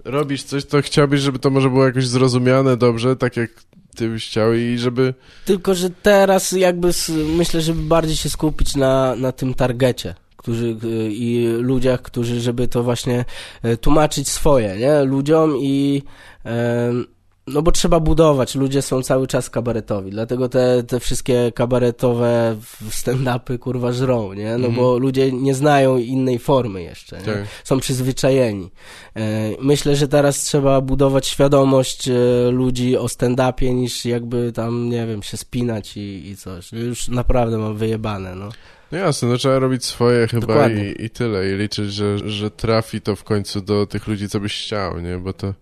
robisz coś, to chciałbyś, żeby to może było jakoś zrozumiane dobrze, tak jak ty byś chciał i żeby... Tylko, że teraz jakby myślę, żeby bardziej się skupić na, na tym targecie. Którzy, i ludziach, którzy, żeby to właśnie e, tłumaczyć swoje, nie? Ludziom i em, no bo trzeba budować, ludzie są cały czas kabaretowi, dlatego te, te wszystkie kabaretowe stand-upy kurwa żrą, nie? No Mhm. bo ludzie nie znają innej formy jeszcze, nie? Tak. są przyzwyczajeni. E, Myślę, że teraz trzeba budować świadomość e, ludzi o stand-upie niż jakby tam, nie wiem, się spinać i, i coś. Już naprawdę mam wyjebane, no. No jasne, no trzeba robić swoje chyba Dokładnie. i, i tyle. I liczyć, że, że trafi to w końcu do tych ludzi, co byś chciał, nie? Bo to...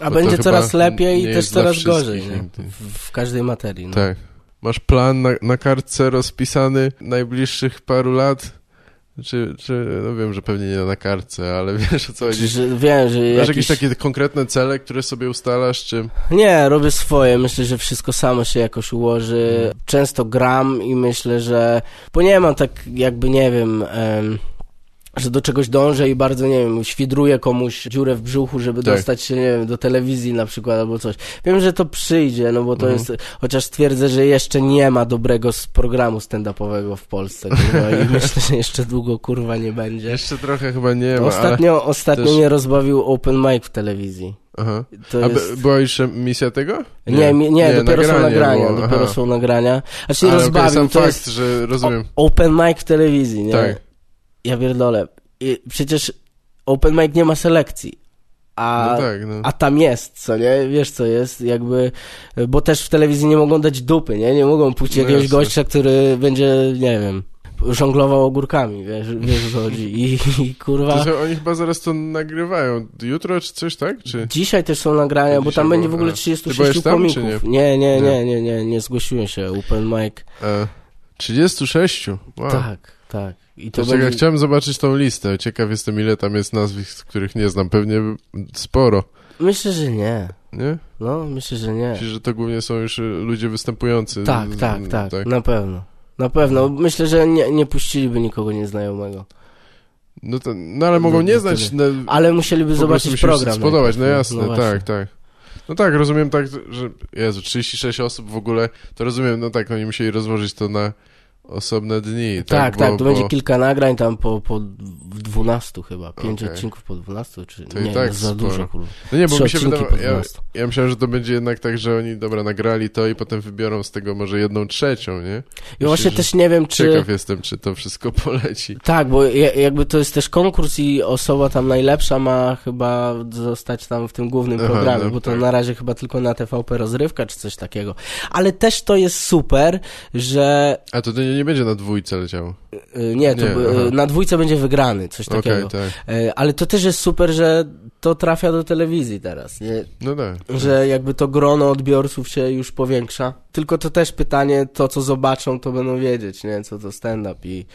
A Bo będzie coraz lepiej i też coraz gorzej. W, w każdej materii, no. Tak. Masz plan na, na kartce rozpisany najbliższych paru lat? Czy, czy, no wiem, że pewnie nie na kartce, ale wiesz o co chodzi. Czy, że wiem, że Masz jakiś... jakieś takie konkretne cele, które sobie ustalasz, czy... Nie, robię swoje. Myślę, że wszystko samo się jakoś ułoży. Mhm. Często gram i myślę, że... Bo nie mam tak jakby, nie wiem... Em, że do czegoś dążę i bardzo, nie wiem, świdruję komuś dziurę w brzuchu, żeby Tak. dostać się, nie wiem, do telewizji na przykład albo coś. Wiem, że to przyjdzie, no bo to Mhm. jest, chociaż twierdzę, że jeszcze nie ma dobrego programu stand-upowego w Polsce, kurwa, i myślę, że jeszcze długo, kurwa, nie będzie. Jeszcze trochę chyba nie ma. Ostatnio, ostatnio też- mnie rozbawił open mic w telewizji. Aha. To A jest... by, była już misja tego? Nie, nie, nie, dopiero są nagrania, było, dopiero aha. są nagrania. Znaczy Ale rozbawił, sam to fakt, jest że rozumiem. o, open mic w telewizji, nie? Tak. Ja pierdolę. I przecież open mic nie ma selekcji. A, No tak, no. a tam jest, co nie? Wiesz co jest? Jakby, bo też w telewizji nie mogą dać dupy, nie? Nie mogą puścić No jakiegoś jasne. gościa, który będzie, nie wiem, żonglował ogórkami, wiesz, wiesz o co chodzi. I, i kurwa... To, oni chyba zaraz to nagrywają. Jutro czy coś, tak? Czy... Dzisiaj też są nagrania, bo tam będzie w ogóle a. Ty 36 byłeś tam, komików. Nie, nie, Nie. nie, nie, nie, nie zgłosiłem się. Open mic. E, 36? Wow. Tak, tak. I To to czekaj, będzie... chciałem zobaczyć tą listę. Ciekaw jestem, ile tam jest nazwisk, których nie znam. Pewnie sporo, Myślę, że nie. nie? No, myślę, że nie. Myślę, że to głównie są już y, ludzie występujący. Tak, Z- tak, tak, na pewno. Na pewno. Myślę, że nie, nie puściliby nikogo nieznajomego. No, to, no ale mogą No, nie no znać... No, Ale musieliby zobaczyć musi się program. spodobać, no najpierw, jasne, właśnie. tak, tak. No tak, rozumiem tak, że... Jezu, 36 osób w ogóle, to rozumiem, no tak, oni musieli rozłożyć to na osobne dni, tak? Tak, tak, bo, to bo... będzie kilka nagrań tam po, po 12 chyba. Pięć Okej. odcinków po 12, czy To i nie, tak za sporo. dużo, kurwa. No nie, bo mi się wydawało, ja, 12. ja myślałem, że to będzie jednak tak, że oni, dobra, nagrali to i potem wybiorą z tego może jedną trzecią, nie? Ja właśnie że też nie wiem, czy... Ciekaw jestem, czy to wszystko poleci. Tak, bo ja- jakby to jest też konkurs i osoba tam najlepsza ma chyba zostać tam w tym głównym Aha, programie, no bo to tak. na razie chyba tylko na TVP rozrywka czy coś takiego. Ale też to jest super, że A to nie, nie będzie na dwójce leciało. Y, Nie, to Nie, y, na dwójce będzie wygrany, coś takiego. tak. Y, Ale to też jest super, że to trafia do telewizji teraz, nie? No tak. że jakby to grono odbiorców się już powiększa. Tylko to też pytanie, to co zobaczą, to będą wiedzieć, nie, co to stand-up i...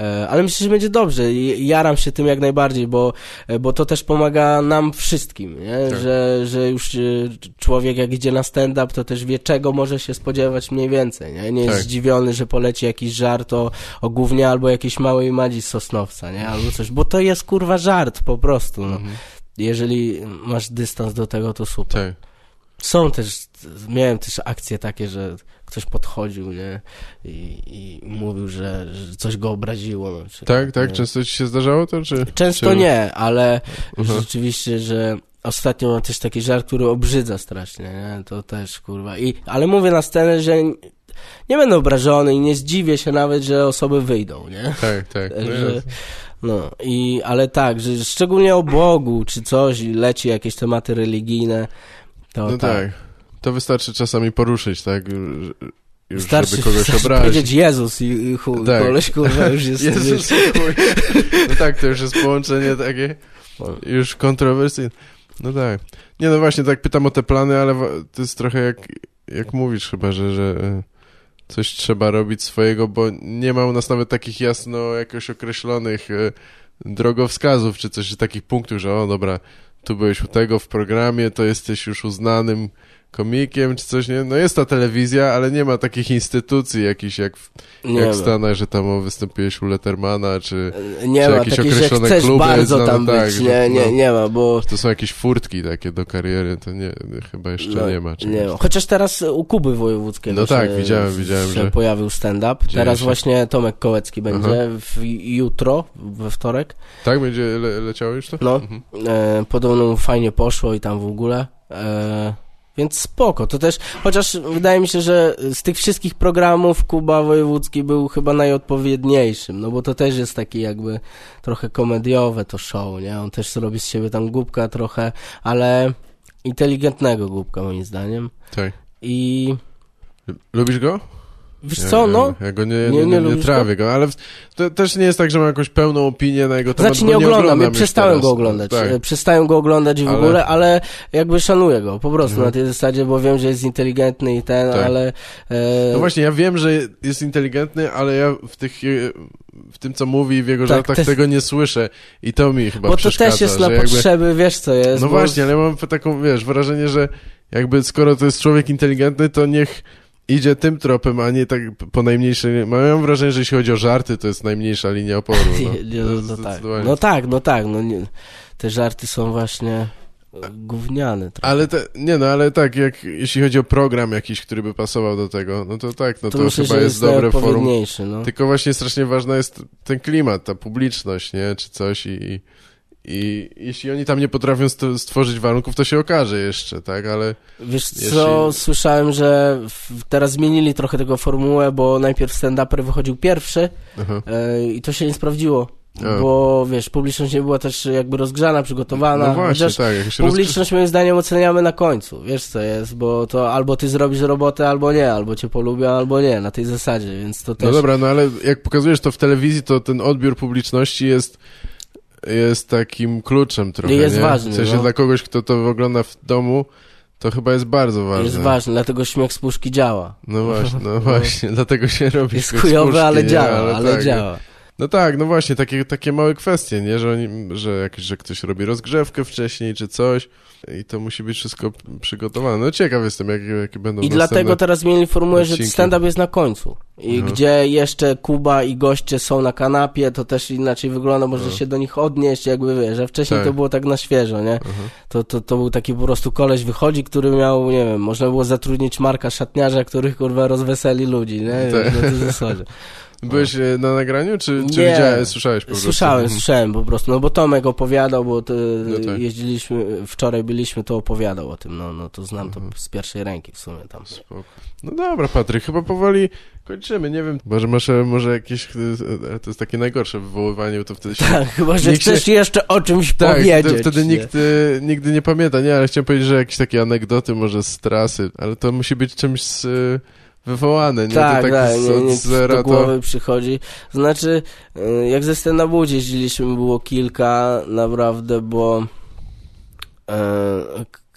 E, ale myślę, że będzie dobrze i jaram się tym jak najbardziej, bo, e, bo to też pomaga nam wszystkim, nie, Tak. że, że już e, człowiek jak idzie na stand-up, to też wie czego może się spodziewać mniej więcej, nie, nie jest Tak. zdziwiony, że poleci jakiś żart o, o albo jakiejś małej madzi z Sosnowca, nie, albo coś, bo to jest kurwa żart po prostu, no. Mhm. Jeżeli masz dystans do tego, to super. Tak. Są też, miałem też akcje takie, że ktoś podchodził, nie, i, i mówił, że, że coś go obraziło. no, Czy, Tak, tak? nie. Często ci się zdarzało to, czy... Często czy... nie, ale Mhm. rzeczywiście, że ostatnio mam też taki żart, który obrzydza strasznie, nie, to też, kurwa, i, ale mówię na scenę, że nie będę obrażony i nie zdziwię się nawet, że osoby wyjdą, nie. Tak, tak. No Że, jest. no i, ale tak, że szczególnie o Bogu czy coś i leci jakieś tematy religijne, to No tak. tak. To wystarczy czasami poruszyć, tak? Już, Wystarczy, żeby kogoś obrazić. powiedzieć Jezus i, chuj, Tak. koleś kurwa już jest... Jezus, chuj. No tak, to już jest połączenie takie już kontrowersyjne. No tak. Nie, no właśnie, tak pytam o te plany, ale to jest trochę jak, jak mówisz chyba, że, że e, coś trzeba robić swojego, bo nie ma u nas nawet takich jasno jakoś określonych e, drogowskazów, czy coś takich punktów, że o dobra, tu byłeś u tego w programie, to jesteś już uznanym komikiem, czy coś, nie? No jest ta telewizja, ale nie ma takich instytucji jakichś jak w, nie jak w Stanach, że tam wystąpiłeś u Lettermana, czy Nie czy ma jakieś takiej, że określone chcesz kluby bardzo znane, tam tak, być, że- nie, nie, no. nie ma, bo... to są jakieś furtki takie do kariery, to nie, chyba jeszcze no, nie ma. nie ma. Chociaż teraz u Kuby Wojewódzkiego No tak, się, widziałem, widziałem, że- pojawił stand-up. Teraz się. właśnie Tomek Kołecki będzie Aha. w, jutro, we wtorek. Tak, będzie le, leciało już to? No, Mhm. e, podobno mu fajnie poszło i tam w ogóle. E, więc spoko, to też, chociaż wydaje mi się, że z tych wszystkich programów Kuba Wojewódzki był chyba najodpowiedniejszym, no bo to też jest taki jakby trochę komediowe to show, nie? On też robi z siebie tam głupka trochę, ale inteligentnego głupka moim zdaniem. Tak. I Lubisz go? Wiesz co, no, Ja, go nie, Nie- nie, nie nie, nie, trawię go, ale to też nie jest tak, że mam jakąś pełną opinię na jego temat, Znaczy bo nie oglądam, ja przestałem go oglądać. Tak. e, Przestałem go oglądać w Ale- ogóle, ale jakby szanuję go, po prostu Mhm. na tej zasadzie, bo wiem, że jest inteligentny i ten, Tak. ale... E, No właśnie, ja wiem, że jest inteligentny, ale ja w tych, e, w tym co mówi w jego Tak, żartach też- tego nie słyszę i to mi chyba bo to przeszkadza. też jest na jakby... potrzeby, wiesz co jest. No bo- właśnie, ale ja mam taką, wiesz, wrażenie, że jakby skoro to jest człowiek inteligentny, to niech idzie tym tropem, a nie tak po najmniejszej... Mam wrażenie, że jeśli chodzi o żarty, to jest najmniejsza linia oporu. No, To no, jest no, tak. no tak, no tak, no nie, te żarty są właśnie e, gówniane. trochę. Ale te, nie no, ale tak, jak, jeśli chodzi o program jakiś, który by pasował do tego, no to tak, no to, myślę, chyba że jest, dobre forum. no. Tylko właśnie strasznie ważna jest ten klimat, ta publiczność, nie, czy coś i, i jeśli oni tam nie potrafią st- stworzyć warunków, to się okaże jeszcze, tak, ale Wiesz co, Jeśli- słyszałem, że teraz zmienili trochę tego formułę, bo najpierw stand-uper wychodził pierwszy e, i to się nie sprawdziło. A. Bo wiesz, publiczność nie była też jakby rozgrzana, przygotowana. no właśnie, Chociaż tak. Publiczność moim zdaniem oceniamy na końcu. Wiesz co jest, bo to albo ty zrobisz robotę, albo nie, albo cię polubią, albo nie, na tej zasadzie, więc to też... No dobra, no ale jak pokazujesz to w telewizji, to ten odbiór publiczności jest jest takim kluczem trochę, Jest nie? ważny, W sensie no. dla kogoś, kto to ogląda w domu, to chyba jest bardzo ważne. jest ważne, dlatego śmiech z puszki działa. No właśnie, no właśnie, dlatego się robi Jest chujowy, ale nie? działa, ale, tak, działa. No tak, no właśnie, takie, takie małe kwestie, nie? Że, oni, że, jak, że ktoś robi rozgrzewkę wcześniej czy coś i to musi być wszystko przygotowane. No ciekaw jestem, jakie, jakie będą I dlatego teraz zmienili formułę, że odcinki. stand-up jest na końcu. I Mhm. gdzie jeszcze Kuba i goście są na kanapie, to też inaczej wygląda, może Mhm. się do nich odnieść, jakby wiesz, że wcześniej Tak. to było tak na świeżo, nie? To, to, to był taki po prostu koleś wychodzi, który miał, nie wiem, można było zatrudnić Marka Szatniarza, który kurwa rozweseli ludzi, nie? Tak. Na tej zasadzie. Byłeś e, na nagraniu, czy, czy Nie. widziałeś, słyszałeś po prostu? Słyszałem, Mhm. słyszałem po prostu, no bo Tomek opowiadał, bo to No tak. jeździliśmy, wczoraj byliśmy, to opowiadał o tym, no, no to znam Mhm. to z pierwszej ręki w sumie tam. Spoko. No dobra, Patryk, chyba powoli kończymy, nie wiem, może masz e, może jakieś, e, to jest takie najgorsze wywoływanie, bo to wtedy się... Tak, chyba, że Nikt się- chcesz jeszcze o czymś Tak, powiedzieć. to wtedy nie? nikt e, nigdy nie pamięta, nie, ale chciałem powiedzieć, że jakieś takie anegdoty może z trasy, ale to musi być czymś z, e, wywołane, nie? Tak, to tak, z, nie, nie, zera do to... głowy przychodzi. Znaczy, y, jak ze stand jeździliśmy, było kilka, naprawdę, bo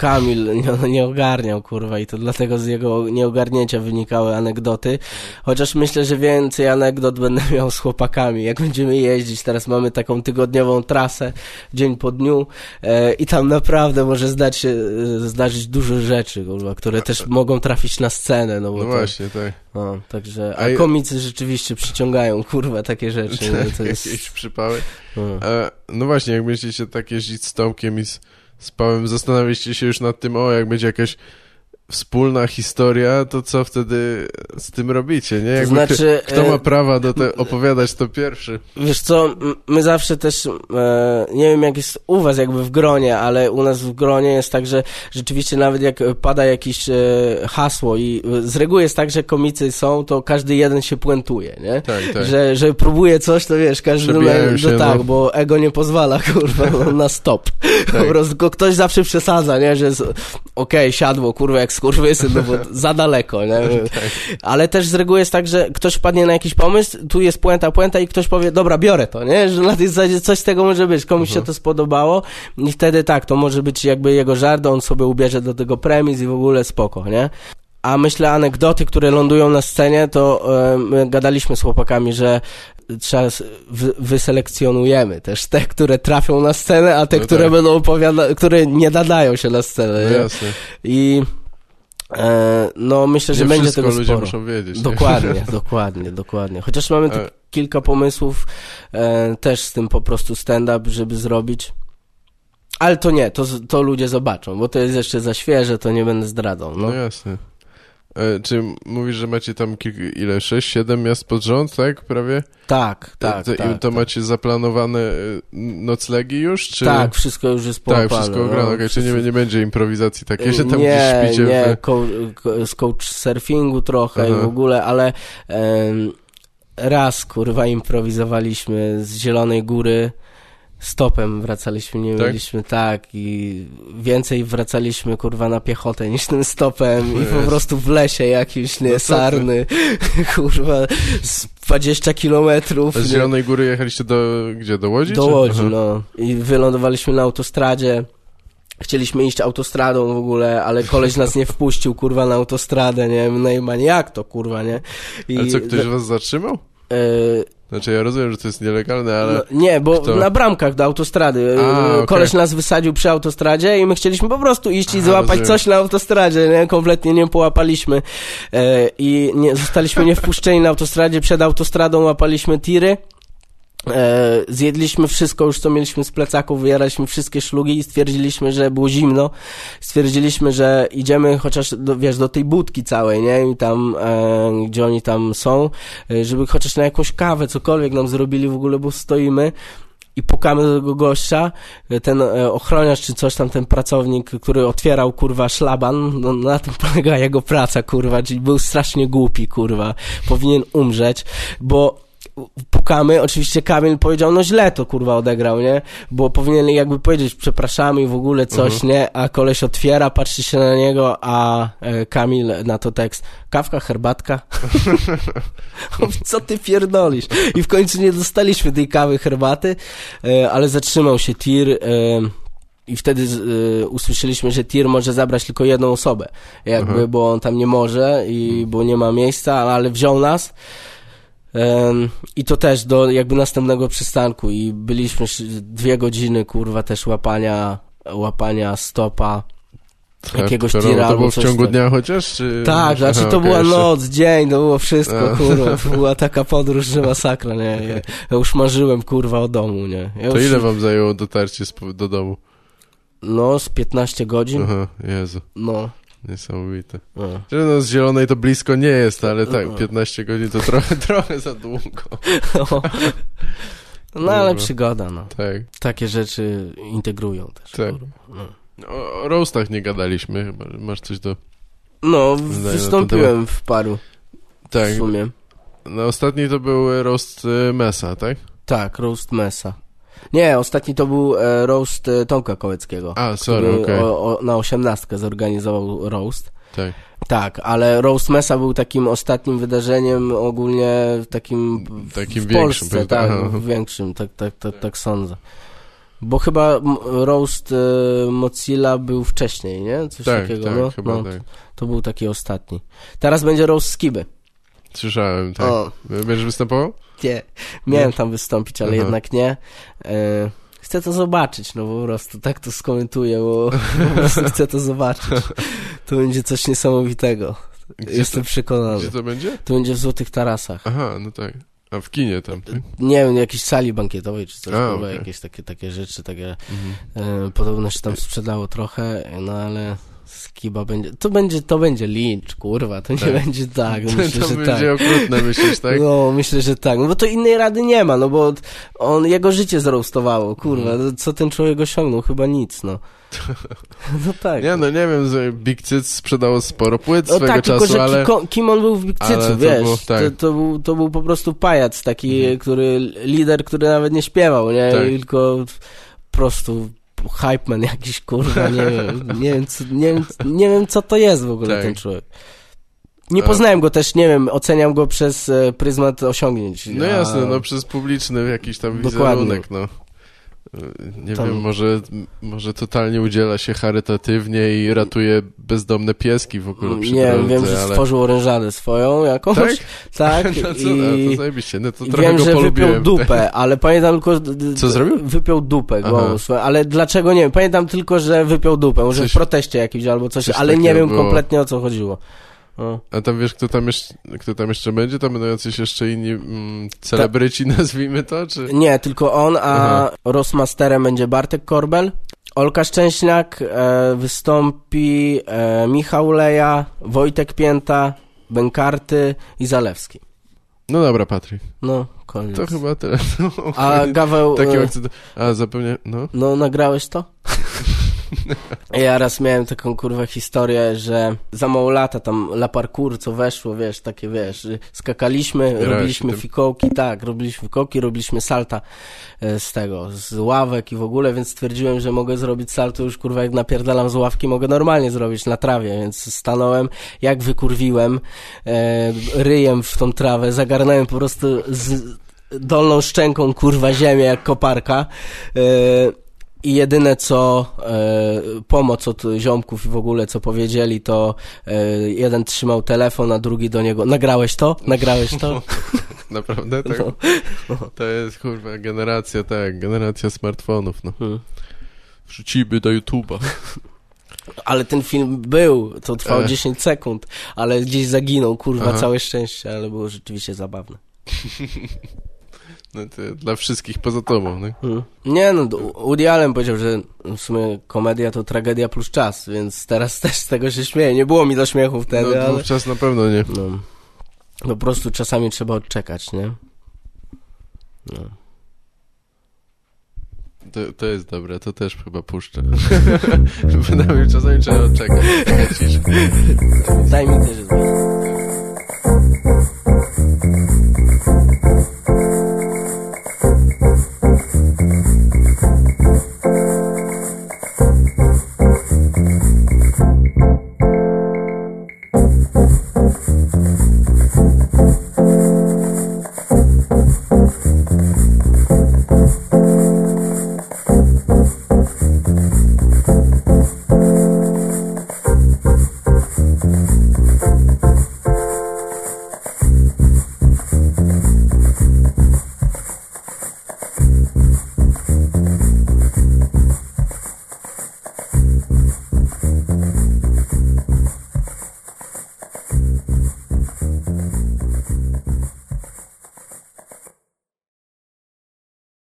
Kamil nie, nie ogarniał, kurwa, i to dlatego z jego nieogarnięcia wynikały anegdoty. Chociaż myślę, że więcej anegdot będę miał z chłopakami, jak będziemy jeździć. Teraz mamy taką tygodniową trasę, dzień po dniu e, i tam naprawdę może zdać się, e, zdarzyć dużo rzeczy, kurwa, które też mogą trafić na scenę, no bo No to, właśnie, tak. no, także, A komicy rzeczywiście przyciągają, kurwa, takie rzeczy. No, to jest... Jakieś przypały. No. E, no właśnie, jak myślicie tak jeździć z Tomkiem i z, z Pałem, zastanawialiście się już nad tym, o, jak będzie jakaś wspólna historia, to co wtedy z tym robicie, nie? Jakby znaczy, kto, kto ma e, prawa do te, opowiadać to pierwszy? Wiesz co, my zawsze też, e, nie wiem jak jest u was jakby w gronie, ale u nas w gronie jest tak, że rzeczywiście nawet jak pada jakieś e, hasło i z reguły jest tak, że komicy są, to każdy jeden się puentuje, nie? Tak, tak. Że, że próbuje coś, to wiesz, każdy no, się, tak, no. bo ego nie pozwala, kurwa, no, na stop. Po Tak. prostu tylko ktoś zawsze przesadza, nie, że jest, okej, siadło, kurwa, jak skurwysyn, no bo za daleko, nie? Tak. Ale też z reguły jest tak, że ktoś wpadnie na jakiś pomysł, tu jest puenta, puenta i ktoś powie, dobra, biorę to, nie? Że na tej zasadzie coś z tego może być, komuś Mhm. się to spodobało i wtedy tak, to może być jakby jego żart, on sobie ubierze do tego premis i w ogóle spoko, nie? A myślę, anegdoty, które lądują na scenie, to my gadaliśmy z chłopakami, że trzeba wy, wyselekcjonujemy też te, które trafią na scenę, a te, No które tak. będą opowiada, które nie nadają się na scenę, No. I no myślę, że Nie będzie tego ludzie sporo. muszą wiedzieć. nie? Dokładnie, dokładnie, dokładnie. Chociaż mamy tu E. kilka pomysłów e, też z tym po prostu stand-up, żeby zrobić. Ale to nie, to, to ludzie zobaczą, bo to jest jeszcze za świeże, to nie będę zdradzał. No. No jasne. E, czy mówisz, że macie tam kilk, ile, sześć, siedem miast pod rząd, tak? Prawie? Tak, tak, to, tak. I to tak. macie zaplanowane e, noclegi już, czy... Tak, wszystko już jest Tak, połapane. wszystko no, ograne, okej, czy nie, wszystko- nie będzie improwizacji takiej, że tam nie, gdzieś śpicie nie, w... z coach surfingu trochę i Aha. w ogóle, ale em, raz, kurwa, improwizowaliśmy z Zielonej Góry, stopem wracaliśmy, nie Tak? mieliśmy tak i więcej wracaliśmy, kurwa, na piechotę niż tym stopem i po prostu w lesie jakimś, No nie, ty? sarny, kurwa, z 20 kilometrów. Z? Zielonej Góry jechaliście do... gdzie? Do Łodzi? Do czy? Łodzi, Aha. no. I wylądowaliśmy na autostradzie. Chcieliśmy iść autostradą w ogóle, ale koleś nas nie wpuścił, kurwa, na autostradę, nie? Najmanie, jak to, kurwa, nie? I, Ale co, ktoś was zatrzymał? e, Znaczy ja rozumiem, że to jest nielegalne, ale... no, nie, bo kto? na bramkach do autostrady. A, okej. Koleś nas wysadził przy autostradzie i my chcieliśmy po prostu iść i A, złapać rozumiem. coś na autostradzie, nie? Kompletnie nie połapaliśmy. E, I nie, zostaliśmy niewpuszczeni na autostradzie. Przed autostradą łapaliśmy tiry. E, zjedliśmy wszystko już, co mieliśmy z plecaków, wyjaraliśmy wszystkie szlugi i stwierdziliśmy, że było zimno. Stwierdziliśmy, że idziemy chociaż, do, wiesz, do tej budki całej, nie? I tam, e, gdzie oni tam są, e, żeby chociaż na jakąś kawę, cokolwiek nam zrobili w ogóle, bo stoimy i pukamy do tego gościa, e, ten ochroniarz czy coś tam, ten pracownik, który otwierał, kurwa, szlaban, no na tym polega jego praca, kurwa, czyli był strasznie głupi, kurwa, powinien umrzeć, bo pukamy, oczywiście Kamil powiedział, no źle to kurwa odegrał, nie? Bo powinien jakby powiedzieć przepraszamy i w ogóle coś, Mhm. nie? A koleś otwiera, patrzy się na niego, a e, Kamil na to tekst, kawka, herbatka. Co ty pierdolisz? I w końcu nie dostaliśmy tej kawy, herbaty, e, ale zatrzymał się tir, e, i wtedy usłyszeliśmy, że tir może zabrać tylko jedną osobę, jakby, Mhm. bo on tam nie może i bo nie ma miejsca, ale wziął nas. I to też do jakby następnego przystanku i byliśmy dwie godziny, kurwa, też łapania, łapania stopa. jakiegoś Hardkorowo. tira To albo było w ciągu tak. dnia chociaż, czy... Tak, znaczy Aha, to okej, była jeszcze- noc, dzień, to było wszystko, A. kurwa, to była taka podróż, że masakra, nie, ja, już marzyłem, kurwa, o domu, nie. Ja To już, ile wam zajęło dotarcie do domu? No, z 15 godzin, Aha, Jezu, no. Niesamowite. no. Że no z Zielonej to blisko nie jest, ale tak, Mhm. 15 godzin to trochę, trochę za długo. No, ale Dobra. przygoda, no. Tak, Takie rzeczy integrują też, Tak. No. o, o roastach nie gadaliśmy, chyba masz coś do... No, wystąpiłem w paru, Tak, w sumie. no ostatni to był roast y, Mesa, tak? Tak, roast Mesa. Nie, ostatni to był e, roast e, Tomka Kołeckiego. A, sorry, który okej. o, o, na osiemnastkę zorganizował roast. Tak. Tak, ale Roast Mesa był takim ostatnim wydarzeniem ogólnie takim w, Takim w większym, Polsce, powiedzmy. tak, Aha. większym, tak, tak, tak, tak sądzę. Bo chyba Roast e, Mozilla był wcześniej, nie? Coś Tak, takiego, tak, no, chyba no, tak. To był taki ostatni. Teraz będzie Roast Skiby. Słyszałem, tak. O, Będziesz występował? nie. Miałem Nie? tam wystąpić, ale Aha. jednak nie. E, chcę to zobaczyć, no po prostu tak to skomentuję, bo po prostu chcę to zobaczyć. To będzie coś niesamowitego. Gdzie Jestem to, przekonany. gdzie to będzie? To będzie w Złotych Tarasach. Aha, no tak. A w kinie tam, tak? Nie wiem, jakiejś sali bankietowej czy coś, A, okej. jakieś takie, takie rzeczy, takie Mhm. e, podobno się tam sprzedało trochę, no ale skiba będzie, to będzie, to będzie lincz, kurwa, to nie Tak. będzie tak, myślę, to że będzie tak. okrutne, myślisz, tak? No, myślę, że tak, no bo to innej rady nie ma, no bo on, jego życie zroastowało, kurwa, no, co ten człowiek osiągnął? Chyba nic, no. No tak. Nie, no nie wiem, że Big Cyc sprzedało sporo płyt No swego tak, tylko czasu, że ale... ki- kim on był w Big Cycu, wiesz, było- tak. to, to, był, to był po prostu pajac taki, Mhm. który, lider, który nawet nie śpiewał, nie, Tak. tylko po prostu hype man jakiś, kurwa, nie wiem, nie wiem, co, nie, wiem, nie wiem, co to jest w ogóle Tak. ten człowiek. Nie poznałem go też, nie wiem, oceniam go przez e, pryzmat osiągnięć. No jasne, no przez publiczny jakiś tam Dokładnie. wizerunek, no. Nie Tam- wiem, może, może totalnie udziela się charytatywnie i ratuje bezdomne pieski w ogóle przy Nie wiem, drodze, wiem, że ale... stworzył orężadę swoją jakąś. Tak? Tak, No co, i... a, to zajebiście, no to trochę wiem, go że polubiłem. wypiął dupę, ale pamiętam tylko... Co zrobił? Wypiął dupę swoją, ale dlaczego nie wiem. Pamiętam tylko, że wypiął dupę, może Coś- w proteście jakimś albo coś, coś ale nie wiem było. kompletnie o co chodziło. No. A tam wiesz, kto tam, jeszcze, kto tam jeszcze będzie? Tam będą jacyś jeszcze inni mm, celebryci, nazwijmy to, czy... Nie, tylko on, a Aha. Rossmasterem będzie Bartek Korbel. Olka Szczęśniak, e, wystąpi e, Michał Leja, Wojtek Pięta, Benkarty i Zalewski. No dobra, Patryk, No, koniec. to chyba tyle. A Gaweł... Taki e, akcent... A, zapewne, no. No, nagrałeś to? Ja raz miałem taką kurwa historię, że za mało lata tam la parkour, co weszło, wiesz, takie wiesz, skakaliśmy, Grałeś robiliśmy fikołki, tak, robiliśmy fikołki, robiliśmy salta e, z tego, z ławek i w ogóle, więc stwierdziłem, że mogę zrobić salto już kurwa jak napierdalam z ławki, mogę normalnie zrobić na trawie, więc stanąłem, jak wykurwiłem e, ryjem w tą trawę, zagarnąłem po prostu z dolną szczęką kurwa ziemię jak koparka e, i jedyne co e, pomoc od ziomków i w ogóle co powiedzieli to e, jeden trzymał telefon, a drugi do niego nagrałeś to? Nagrałeś to? Naprawdę? Tak? No. To jest, kurwa, generacja, tak, generacja smartfonów, no. Hmm. Wrzucimy do YouTube'a. Ale ten film był, to trwało E. 10 sekund, ale gdzieś zaginął, kurwa, Aha. całe szczęście, ale było rzeczywiście zabawne. no dla wszystkich poza tobą, nie? Nie, no, Woody Allen powiedział, że w sumie komedia to tragedia plus czas, więc teraz też z tego się śmieję. Nie było mi do śmiechu wtedy, no, ale... czas na pewno nie. No. Po prostu czasami trzeba odczekać, nie? No. To, to jest dobre, to też chyba puszczę. Przynajmniej czasami trzeba odczekać. Daj mi też. Daj.